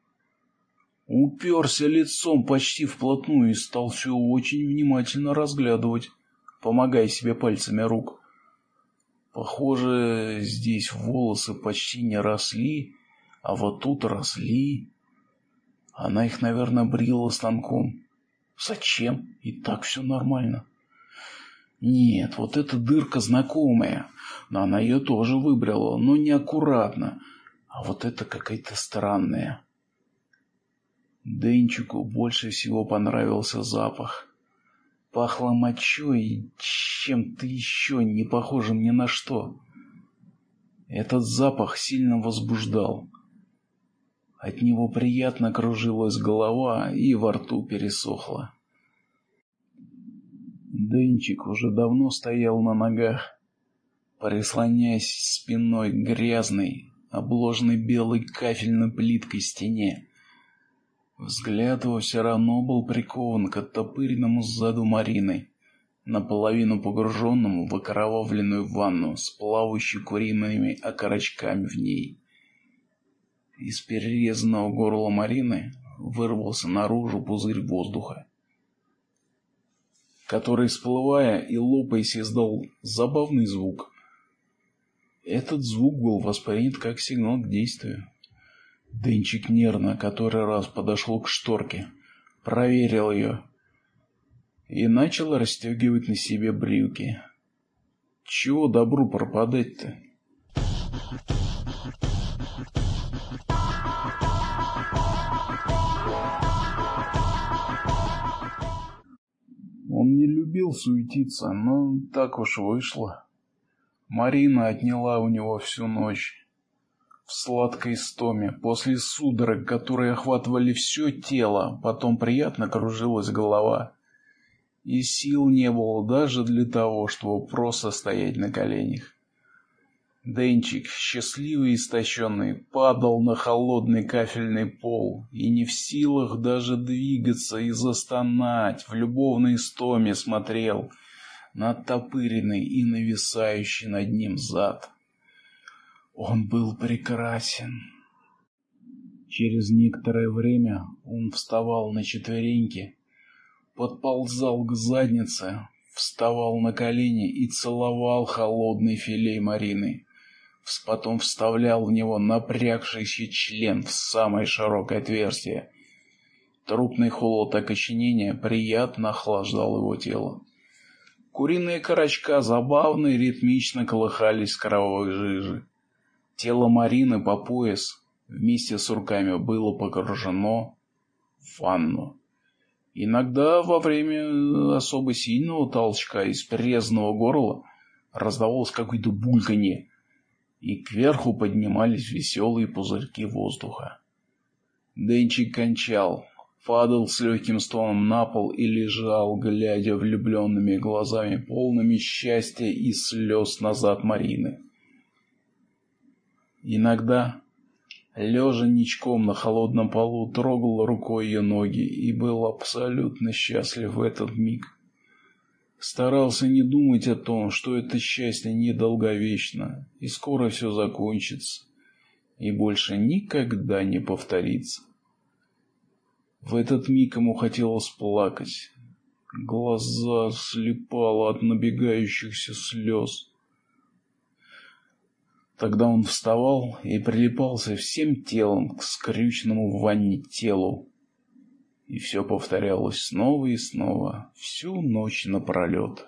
Уперся лицом почти вплотную и стал все очень внимательно разглядывать, помогая себе пальцами рук. Похоже, здесь волосы почти не росли, а вот тут росли. Она их, наверное, брила станком. Зачем? И так все нормально. Нет, вот эта дырка знакомая. Но она ее тоже выбрала, но неаккуратно. А вот это какая-то странная. Денчику больше всего понравился запах. Пахло мочой чем-то еще не похожим ни на что. Этот запах сильно возбуждал. От него приятно кружилась голова и во рту пересохло. Денчик уже давно стоял на ногах, прислоняясь спиной к грязной, обложенной белой кафельной плиткой стене. Взгляд его все равно был прикован к оттопыренному сзаду Марины, наполовину погруженному в окровавленную ванну с плавающими куриными окорочками в ней. Из перерезанного горла Марины вырвался наружу пузырь воздуха, который, всплывая и лопаясь, издал забавный звук. Этот звук был воспринят как сигнал к действию. Денчик нервно который раз подошел к шторке, проверил ее и начал расстегивать на себе брюки. Чего добру пропадать-то? Любил суетиться, но так уж вышло. Марина отняла у него всю ночь. В сладкой стоме, после судорог, которые охватывали все тело, потом приятно кружилась голова. И сил не было даже для того, чтобы просто стоять на коленях. Денчик, счастливый и истощенный, падал на холодный кафельный пол и не в силах даже двигаться и застонать, в любовной стоме смотрел на оттопыренный и нависающий над ним зад. Он был прекрасен. Через некоторое время он вставал на четвереньки, подползал к заднице, вставал на колени и целовал холодный филей Марины потом вставлял в него напрягшийся член в самое широкое отверстие. Трупный холод окоченения приятно охлаждал его тело. Куриные корочка забавно и ритмично колыхались в кровавой жиже. Тело Марины по пояс вместе с руками было погружено в ванну. Иногда во время особо сильного толчка из пресного горла раздавалось какое-то бульканье, и кверху поднимались веселые пузырьки воздуха. Денчик кончал, падал с легким стоном на пол и лежал, глядя влюбленными глазами, полными счастья и слез назад Марины. Иногда, лежа ничком на холодном полу, трогал рукой ее ноги и был абсолютно счастлив в этот миг. Старался не думать о том, что это счастье недолговечно, и скоро все закончится, и больше никогда не повторится. В этот миг ему хотелось плакать. Глаза слепало от набегающихся слез. Тогда он вставал и прилипался всем телом к скрюченному в ванне телу, и все повторялось снова и снова, всю ночь напролет.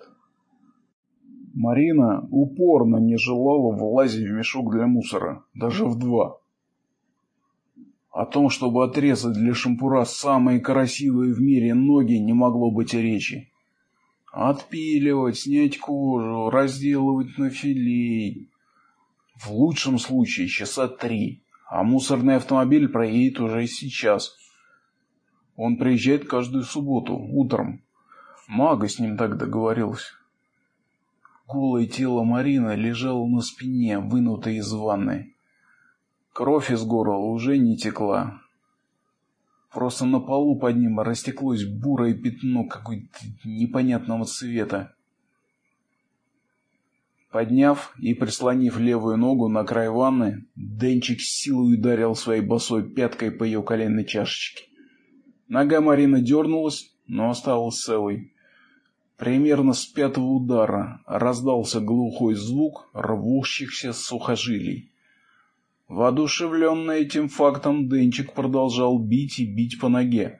Марина упорно не желала влазить в мешок для мусора, даже в два. О том, чтобы отрезать для шампура самые красивые в мире ноги, не могло быть и речи. Отпиливать, снять кожу, разделывать на филей. В лучшем случае часа три, а мусорный автомобиль проедет уже сейчас – он приезжает каждую субботу, утром. Мага с ним так договорился. Голое тело Марины лежало на спине, вынутой из ванны. Кровь из горла уже не текла. Просто на полу под ним растеклось бурое пятно какой-то непонятного цвета. Подняв и прислонив левую ногу на край ванны, Денчик с силой ударил своей босой пяткой по ее коленной чашечке. Нога Марины дернулась, но осталась целой. Примерно с пятого удара раздался глухой звук рвущихся сухожилий. Воодушевленный этим фактом, Денчик продолжал бить и бить по ноге.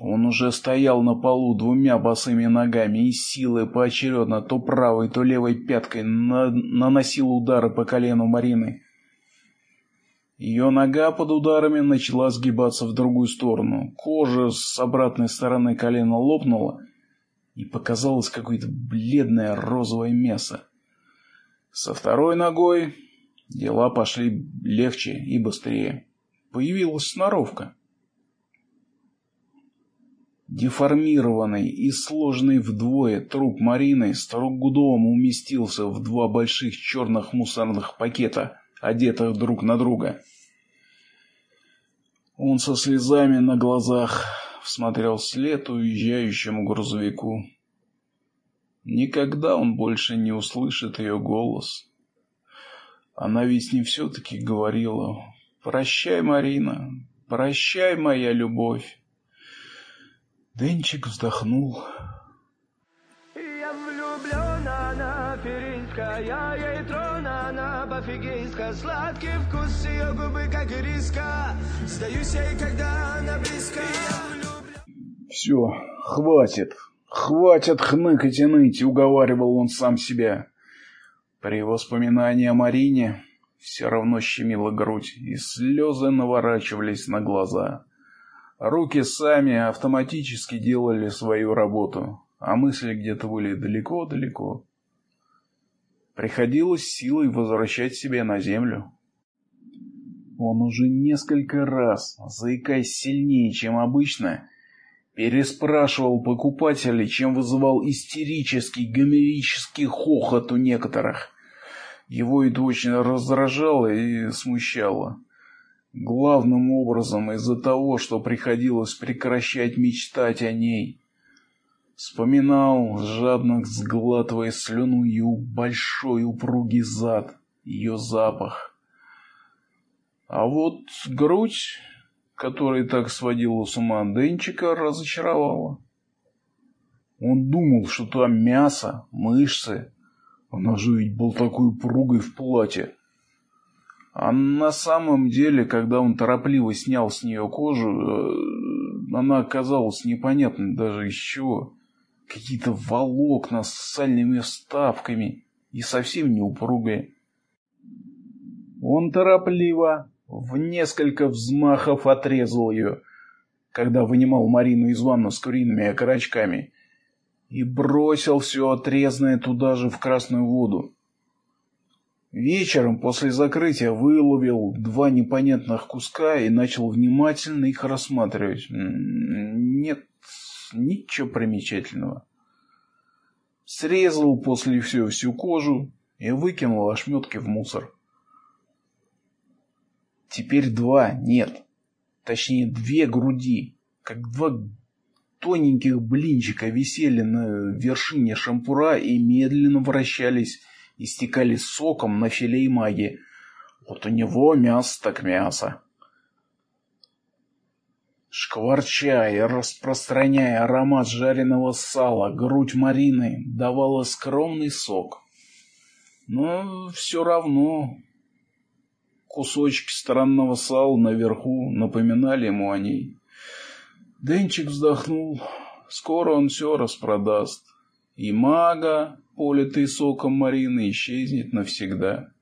Он уже стоял на полу двумя босыми ногами и силой поочередно то правой, то левой пяткой на наносил удары по колену Марины. Ее нога под ударами начала сгибаться в другую сторону. Кожа с обратной стороны колена лопнула, и показалось какое-то бледное розовое мясо. Со второй ногой дела пошли легче и быстрее. Появилась сноровка. Деформированный и сложный вдвое труп Марины с трудом уместился в два больших черных мусорных пакета, одетых друг на друга. Он со слезами на глазах всмотрел след уезжающему грузовику. Никогда он больше не услышит ее голос. Она ведь не все-таки говорила «Прощай, Марина, прощай, моя любовь». Денчик вздохнул. Я влюблен, она перинская, трон, она пофигейска Сладкий вкус ее губы, как риска Сдаюсь ей, когда она близко Все, хватит, хватит хныкать и ныть, уговаривал он сам себя. При воспоминании о Марине все равно щемила грудь, и слезы наворачивались на глаза. Руки сами автоматически делали свою работу, а мысли где-то были далеко-далеко. Приходилось силой возвращать себя на землю. Он уже несколько раз, заикаясь сильнее, чем обычно, переспрашивал покупателей, чем вызывал истерический гомерический хохот у некоторых. Его это очень раздражало и смущало. Главным образом из-за того, что приходилось прекращать мечтать о ней. Вспоминал, жадно сглатывая слюну, ее большой упругий зад, ее запах. А вот грудь, которая так сводила с ума Денчика, разочаровала. Он думал, что там мясо, мышцы. Она же ведь был такой упругой в платье. А на самом деле, когда он торопливо снял с нее кожу, э, она оказалась непонятной даже из чего. Какие-то волокна с сальными вставками и совсем не. Он торопливо, в несколько взмахов отрезал ее, когда вынимал Марину из ванны с куриными окорочками, и бросил все отрезанное туда же в красную воду. Вечером после закрытия выловил два непонятных куска и начал внимательно их рассматривать. Нет, ничего примечательного. Срезал после всего всю кожу и выкинул ошметки в мусор. Теперь два, нет, точнее две груди, как два тоненьких блинчика висели на вершине шампура и медленно вращались истекали соком на филе и маги. Вот у него мясо так мясо. Шкварча и распространяя аромат жареного сала, грудь Марины давала скромный сок. Но все равно кусочки странного сала наверху напоминали ему о ней. Денчик вздохнул. Скоро он все распродаст. И мага, политый соком Марины, исчезнет навсегда.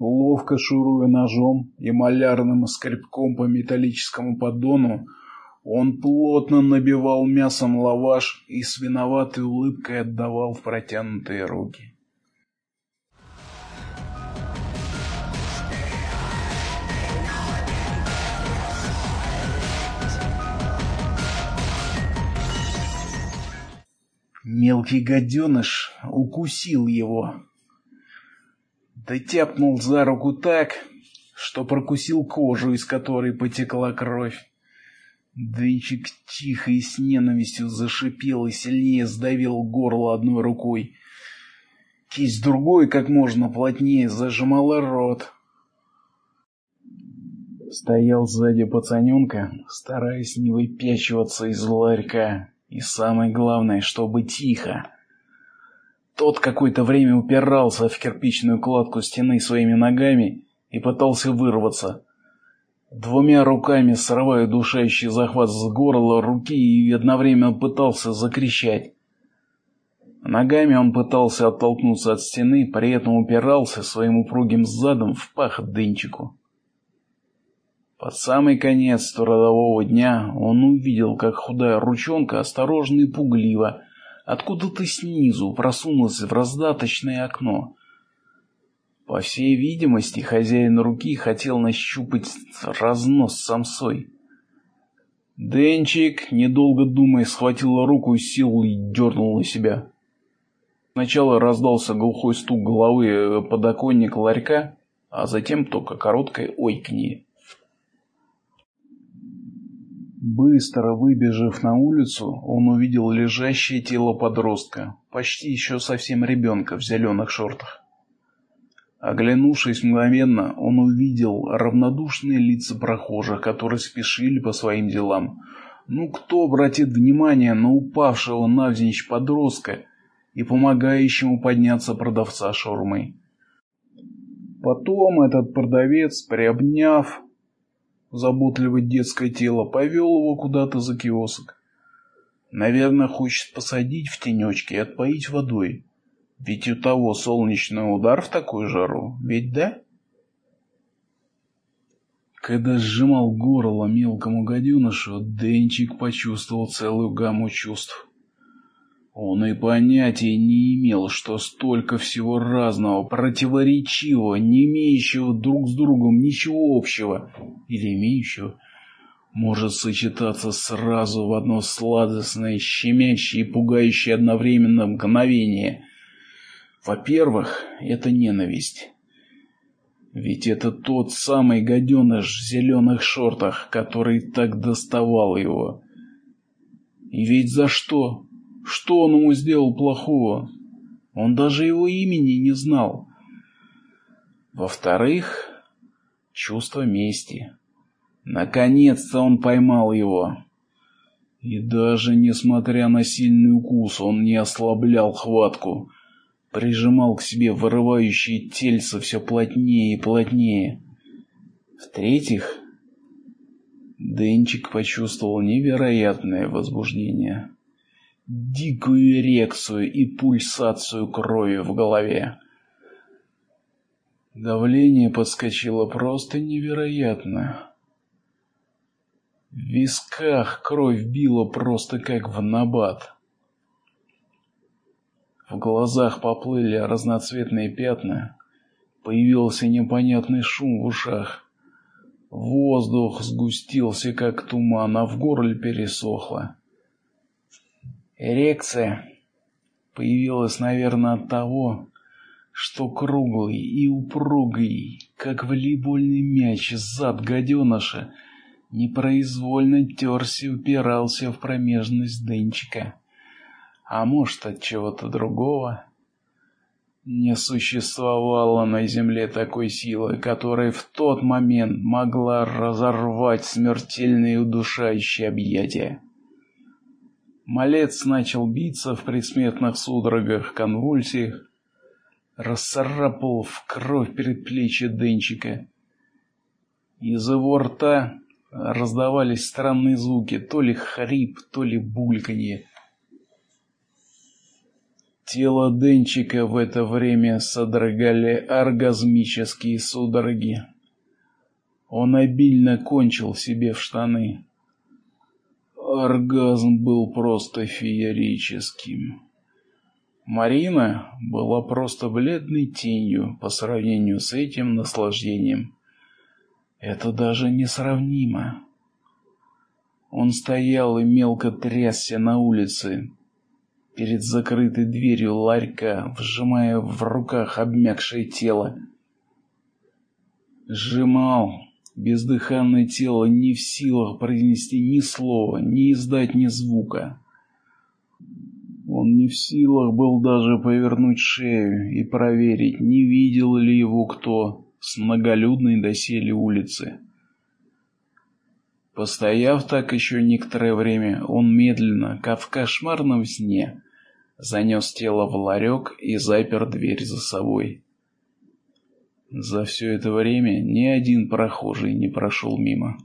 Ловко шуруя ножом и малярным скребком по металлическому поддону, он плотно набивал мясом лаваш и с виноватой улыбкой отдавал в протянутые руки. Мелкий гаденыш укусил его. Да тяпнул за руку так, что прокусил кожу, из которой потекла кровь. Денчик тихо и с ненавистью зашипел и сильнее сдавил горло одной рукой. Кисть другой как можно плотнее зажимала рот. Стоял сзади пацаненка, стараясь не выпячиваться из ларька. И самое главное, чтобы тихо. Тот какое-то время упирался в кирпичную кладку стены своими ногами и пытался вырваться. Двумя руками срывая душающий захват с горла руки и одновременно пытался закричать. Ногами он пытался оттолкнуться от стены, при этом упирался своим упругим задом в пах Дынчику. Под самый конец трудового дня он увидел, как худая ручонка осторожно и пугливо откуда-то снизу просунулась в раздаточное окно по всей видимости, хозяин руки хотел нащупать разнос самсой. Денчик, недолго думая, схватил руку и сил и дернул на себя. Сначала раздался глухой стук головы подоконник ларька, а затем только короткое ойкние. Быстро выбежав на улицу, он увидел лежащее тело подростка, почти еще совсем ребенка в зеленых шортах. Оглянувшись мгновенно, он увидел равнодушные лица прохожих, которые спешили по своим делам. Ну кто обратит внимание на упавшего навзничь подростка и помогающему подняться продавца шаурмы? Потом этот продавец, приобняв заботливое детское тело, повел его куда-то за киосок. Наверное, хочет посадить в тенечке и отпоить водой. Ведь у того солнечный удар в такую жару, ведь да? Когда сжимал горло мелкому гаденышу, Денчик почувствовал целую гамму чувств. Он и понятия не имел, что столько всего разного, противоречивого, не имеющего друг с другом ничего общего, или имеющего, может сочетаться сразу в одно сладостное, щемящее и пугающее одновременно мгновение — во-первых, это ненависть. Ведь это тот самый гаденыш в зеленых шортах, который так доставал его. И ведь за что? Что он ему сделал плохого? Он даже его имени не знал. Во-вторых, чувство мести. Наконец-то он поймал его. И даже несмотря на сильный укус, он не ослаблял хватку прижимал к себе вырывающие тельца все плотнее и плотнее. В-третьих, Денчик почувствовал невероятное возбуждение, дикую эрекцию и пульсацию крови в голове. Давление подскочило просто невероятно. В висках кровь била просто как в набат. В глазах поплыли разноцветные пятна. Появился непонятный шум в ушах. Воздух сгустился, как туман, а в горле пересохло. Эрекция появилась, наверное, от того, что круглый и упругий, как волейбольный мяч, зад гаденыша непроизвольно терся и упирался в промежность Денчика а может от чего-то другого. Не существовало на земле такой силы, которая в тот момент могла разорвать смертельные удушающие объятия. Малец начал биться в предсмертных судорогах, конвульсиях, расцарапал в кровь предплечье Денчика. Из его рта раздавались странные звуки, то ли хрип, то ли бульканье. Тело Денчика в это время содрогали оргазмические судороги. Он обильно кончил себе в штаны. Оргазм был просто феерическим. Марина была просто бледной тенью по сравнению с этим наслаждением. Это даже несравнимо. Он стоял и мелко трясся на улице, перед закрытой дверью ларька, вжимая в руках обмякшее тело. Сжимал бездыханное тело не в силах произнести ни слова, ни издать ни звука. Он не в силах был даже повернуть шею и проверить, не видел ли его кто с многолюдной доселе улицы. Постояв так еще некоторое время, он медленно, как в кошмарном сне, занес тело в ларек и запер дверь за собой. За все это время ни один прохожий не прошел мимо.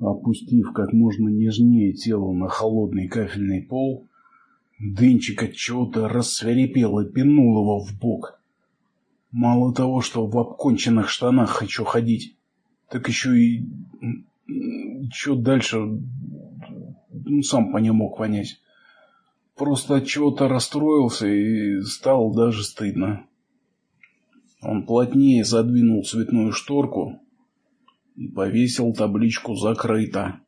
Опустив как можно нежнее тело на холодный кафельный пол, Дынчик от чего-то рассверепел и пинул его в бок. Мало того, что в обконченных штанах хочу ходить, так еще и... Что дальше, ну, сам по не мог понять. Просто от чего-то расстроился и стало даже стыдно. Он плотнее задвинул цветную шторку и повесил табличку «Закрыто»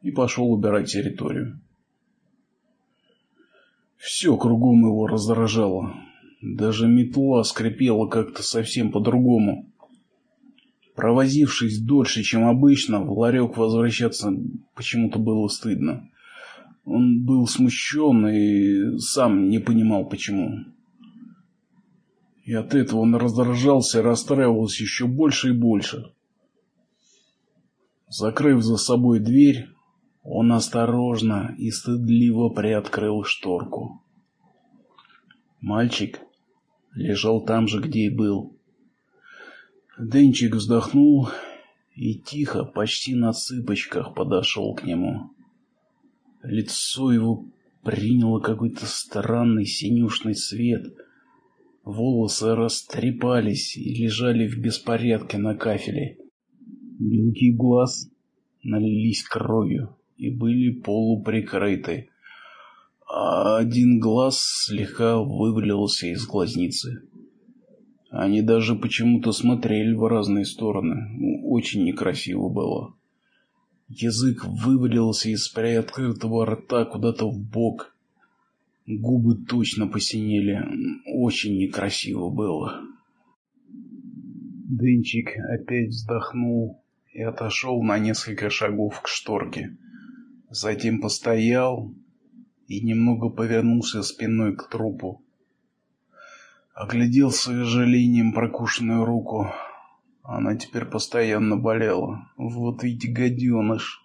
и пошел убирать территорию. Все кругом его раздражало. Даже метла скрипела как-то совсем по-другому. Провозившись дольше, чем обычно, в ларек возвращаться почему-то было стыдно. Он был смущен и сам не понимал, почему. И от этого он раздражался и расстраивался еще больше и больше. Закрыв за собой дверь, он осторожно и стыдливо приоткрыл шторку. Мальчик лежал там же, где и был. Денчик вздохнул и тихо, почти на цыпочках подошел к нему. Лицо его приняло какой-то странный синюшный цвет — Волосы растрепались и лежали в беспорядке на кафеле. Белки глаз налились кровью и были полуприкрыты, а один глаз слегка вывалился из глазницы. Они даже почему-то смотрели в разные стороны. Очень некрасиво было. Язык вывалился из приоткрытого рта куда-то в бок, Губы точно посинели. Очень некрасиво было. Дынчик опять вздохнул и отошел на несколько шагов к шторке. Затем постоял и немного повернулся спиной к трупу. Оглядел с сожалением прокушенную руку. Она теперь постоянно болела. Вот ведь гаденыш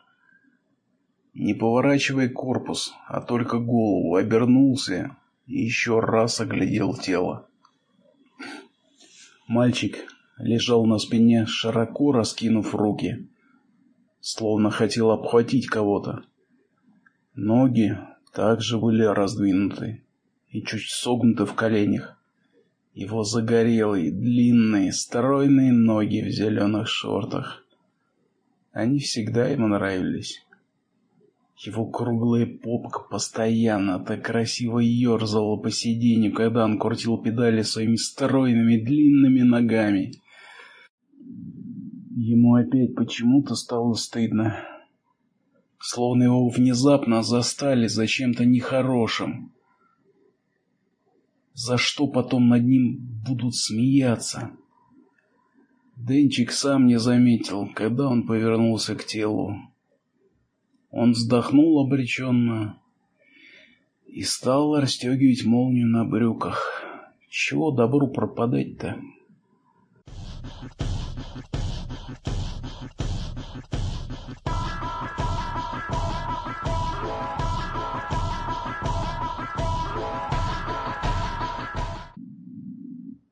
не поворачивая корпус, а только голову, обернулся и еще раз оглядел тело. Мальчик лежал на спине, широко раскинув руки, словно хотел обхватить кого-то. Ноги также были раздвинуты и чуть согнуты в коленях. Его загорелые, длинные, стройные ноги в зеленых шортах. Они всегда ему нравились. Его круглая попка постоянно так красиво ерзала по сиденью, когда он крутил педали своими стройными длинными ногами. Ему опять почему-то стало стыдно. Словно его внезапно застали за чем-то нехорошим. За что потом над ним будут смеяться? Денчик сам не заметил, когда он повернулся к телу. Он вздохнул обреченно и стал расстегивать молнию на брюках. Чего добру пропадать-то?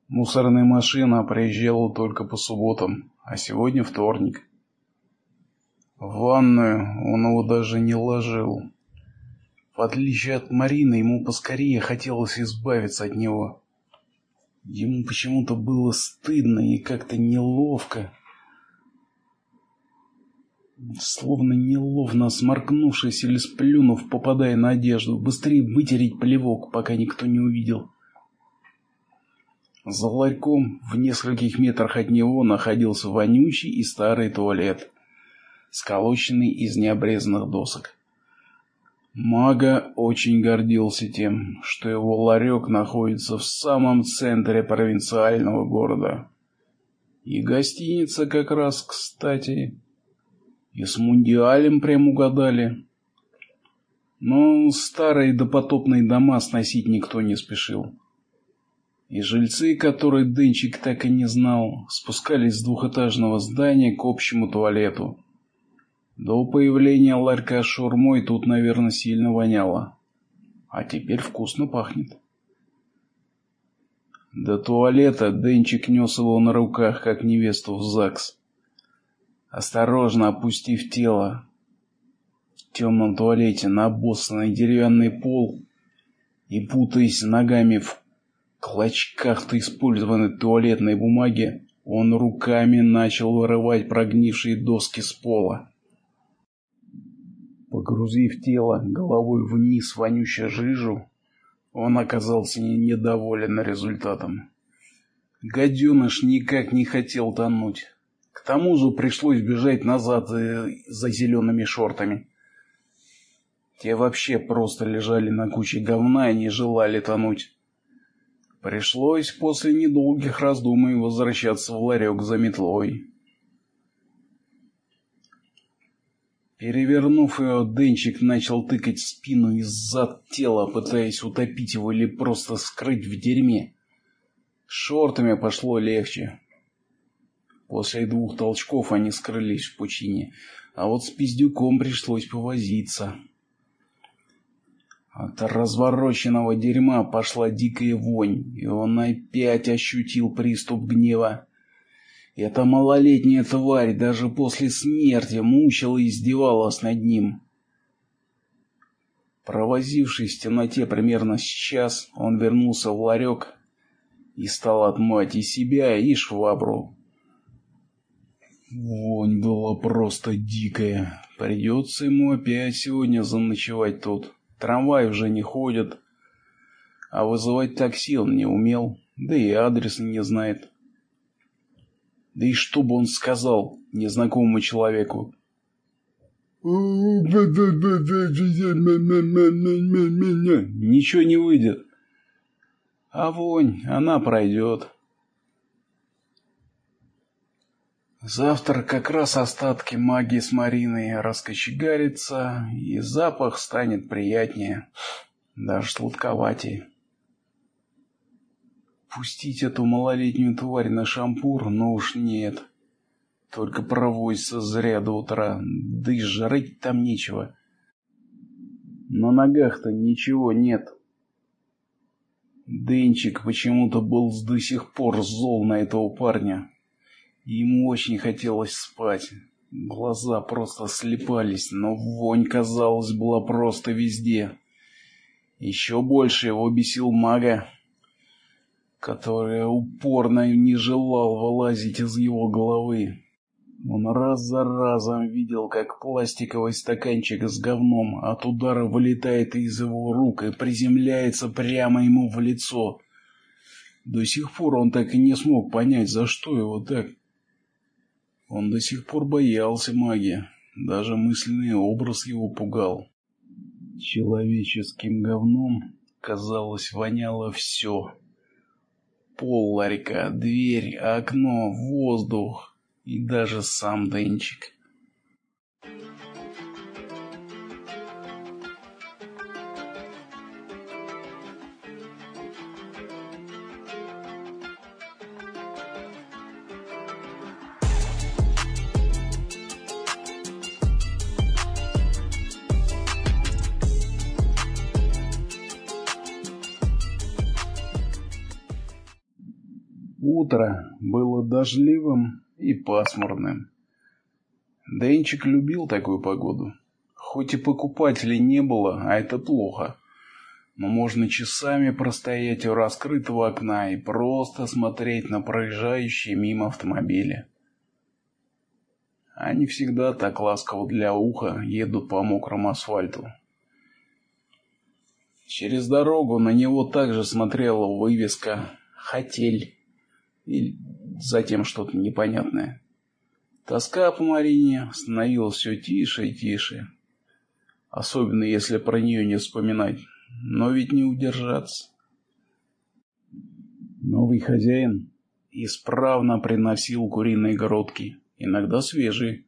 Мусорная машина приезжала только по субботам, а сегодня вторник. В ванную он его даже не ложил. В отличие от Марины, ему поскорее хотелось избавиться от него. Ему почему-то было стыдно и как-то неловко. Словно неловно сморкнувшись или сплюнув, попадая на одежду, быстрее вытереть плевок, пока никто не увидел. За ларьком в нескольких метрах от него находился вонючий и старый туалет сколоченный из необрезанных досок. Мага очень гордился тем, что его ларек находится в самом центре провинциального города. И гостиница как раз кстати. И с мундиалем прям угадали. Но старые допотопные дома сносить никто не спешил. И жильцы, которые Дынчик так и не знал, спускались с двухэтажного здания к общему туалету. До появления ларька с шаурмой тут, наверное, сильно воняло. А теперь вкусно пахнет. До туалета Денчик нес его на руках, как невесту в ЗАГС. Осторожно опустив тело в темном туалете на обоссанный деревянный пол и путаясь ногами в клочках-то использованной туалетной бумаги, он руками начал вырывать прогнившие доски с пола. Погрузив тело головой вниз в жижу, он оказался недоволен результатом. Гаденыш никак не хотел тонуть. К тому же пришлось бежать назад за, за зелеными шортами. Те вообще просто лежали на куче говна и не желали тонуть. Пришлось после недолгих раздумий возвращаться в ларек за метлой. Перевернув ее, Денчик начал тыкать в спину и зад тела, пытаясь утопить его или просто скрыть в дерьме. шортами пошло легче. После двух толчков они скрылись в пучине, а вот с пиздюком пришлось повозиться. От развороченного дерьма пошла дикая вонь, и он опять ощутил приступ гнева. Эта малолетняя тварь даже после смерти мучила и издевалась над ним. Провозившись в темноте примерно с час, он вернулся в ларек и стал отмывать и себя, и швабру. Вонь была просто дикая. Придется ему опять сегодня заночевать тут. Трамвай уже не ходит, а вызывать такси он не умел, да и адрес не знает. Да и что бы он сказал незнакомому человеку? Ничего не выйдет. А вонь, она пройдет. Завтра как раз остатки магии с Мариной раскочегарятся, и запах станет приятнее, даже сладковатее. Пустить эту малолетнюю тварь на шампур, но уж нет. Только провозится зря до утра, да и жрать там нечего. На ногах-то ничего нет. Денчик почему-то был до сих пор зол на этого парня. Ему очень хотелось спать. Глаза просто слепались, но вонь, казалось, была просто везде. Еще больше его бесил мага, который упорно не желал вылазить из его головы. Он раз за разом видел, как пластиковый стаканчик с говном от удара вылетает из его рук и приземляется прямо ему в лицо. До сих пор он так и не смог понять, за что его так он до сих пор боялся магии, даже мысленный образ его пугал. Человеческим говном, казалось, воняло все. Пол ларька, дверь, окно, воздух и даже сам Денчик. Утро было дождливым и пасмурным. Денчик любил такую погоду. Хоть и покупателей не было, а это плохо. Но можно часами простоять у раскрытого окна и просто смотреть на проезжающие мимо автомобили. Они всегда так ласково для уха едут по мокрому асфальту. Через дорогу на него также смотрела вывеска «Хотель» и затем что-то непонятное. Тоска по Марине становилась все тише и тише. Особенно если про нее не вспоминать. Но ведь не удержаться. Новый хозяин исправно приносил куриные грудки, иногда свежие.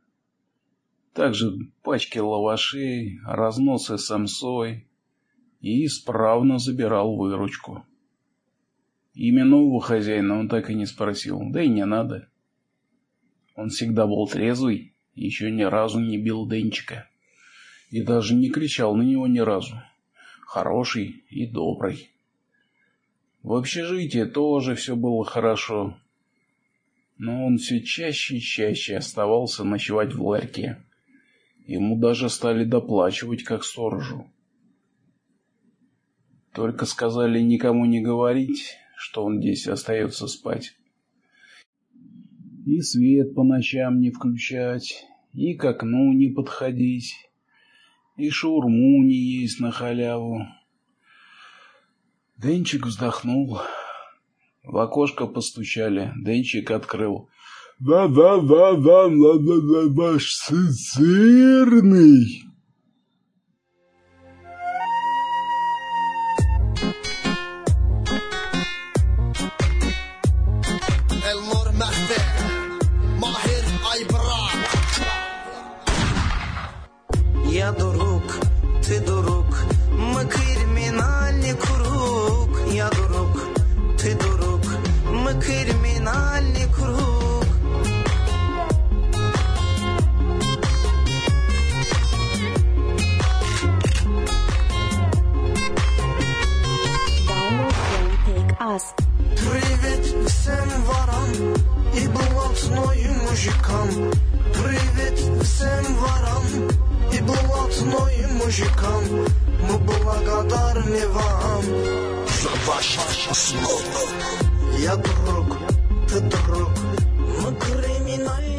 Также пачки лавашей, разносы самсой и исправно забирал выручку. Имя нового хозяина он так и не спросил, да и не надо. Он всегда был трезвый, еще ни разу не бил Денчика. И даже не кричал на него ни разу. Хороший и добрый. В общежитии тоже все было хорошо. Но он все чаще и чаще оставался ночевать в ларьке. Ему даже стали доплачивать как сторожу. Только сказали никому не говорить, что он здесь остается спать. И свет по ночам не включать, и к окну не подходить, и шаурму не есть на халяву. Денчик вздохнул. В окошко постучали. Денчик открыл. «Да-да-да-да, ваш сырный!» Ты дурак, мы криминальный круг. Я дурак, ты дурак, мы криминальный круг. Привет всем ворам и блатной мужикам Привет всем ворам блатной мужикам Мы благодарны вам За ваше слов Я друг, ты друг Мы криминальные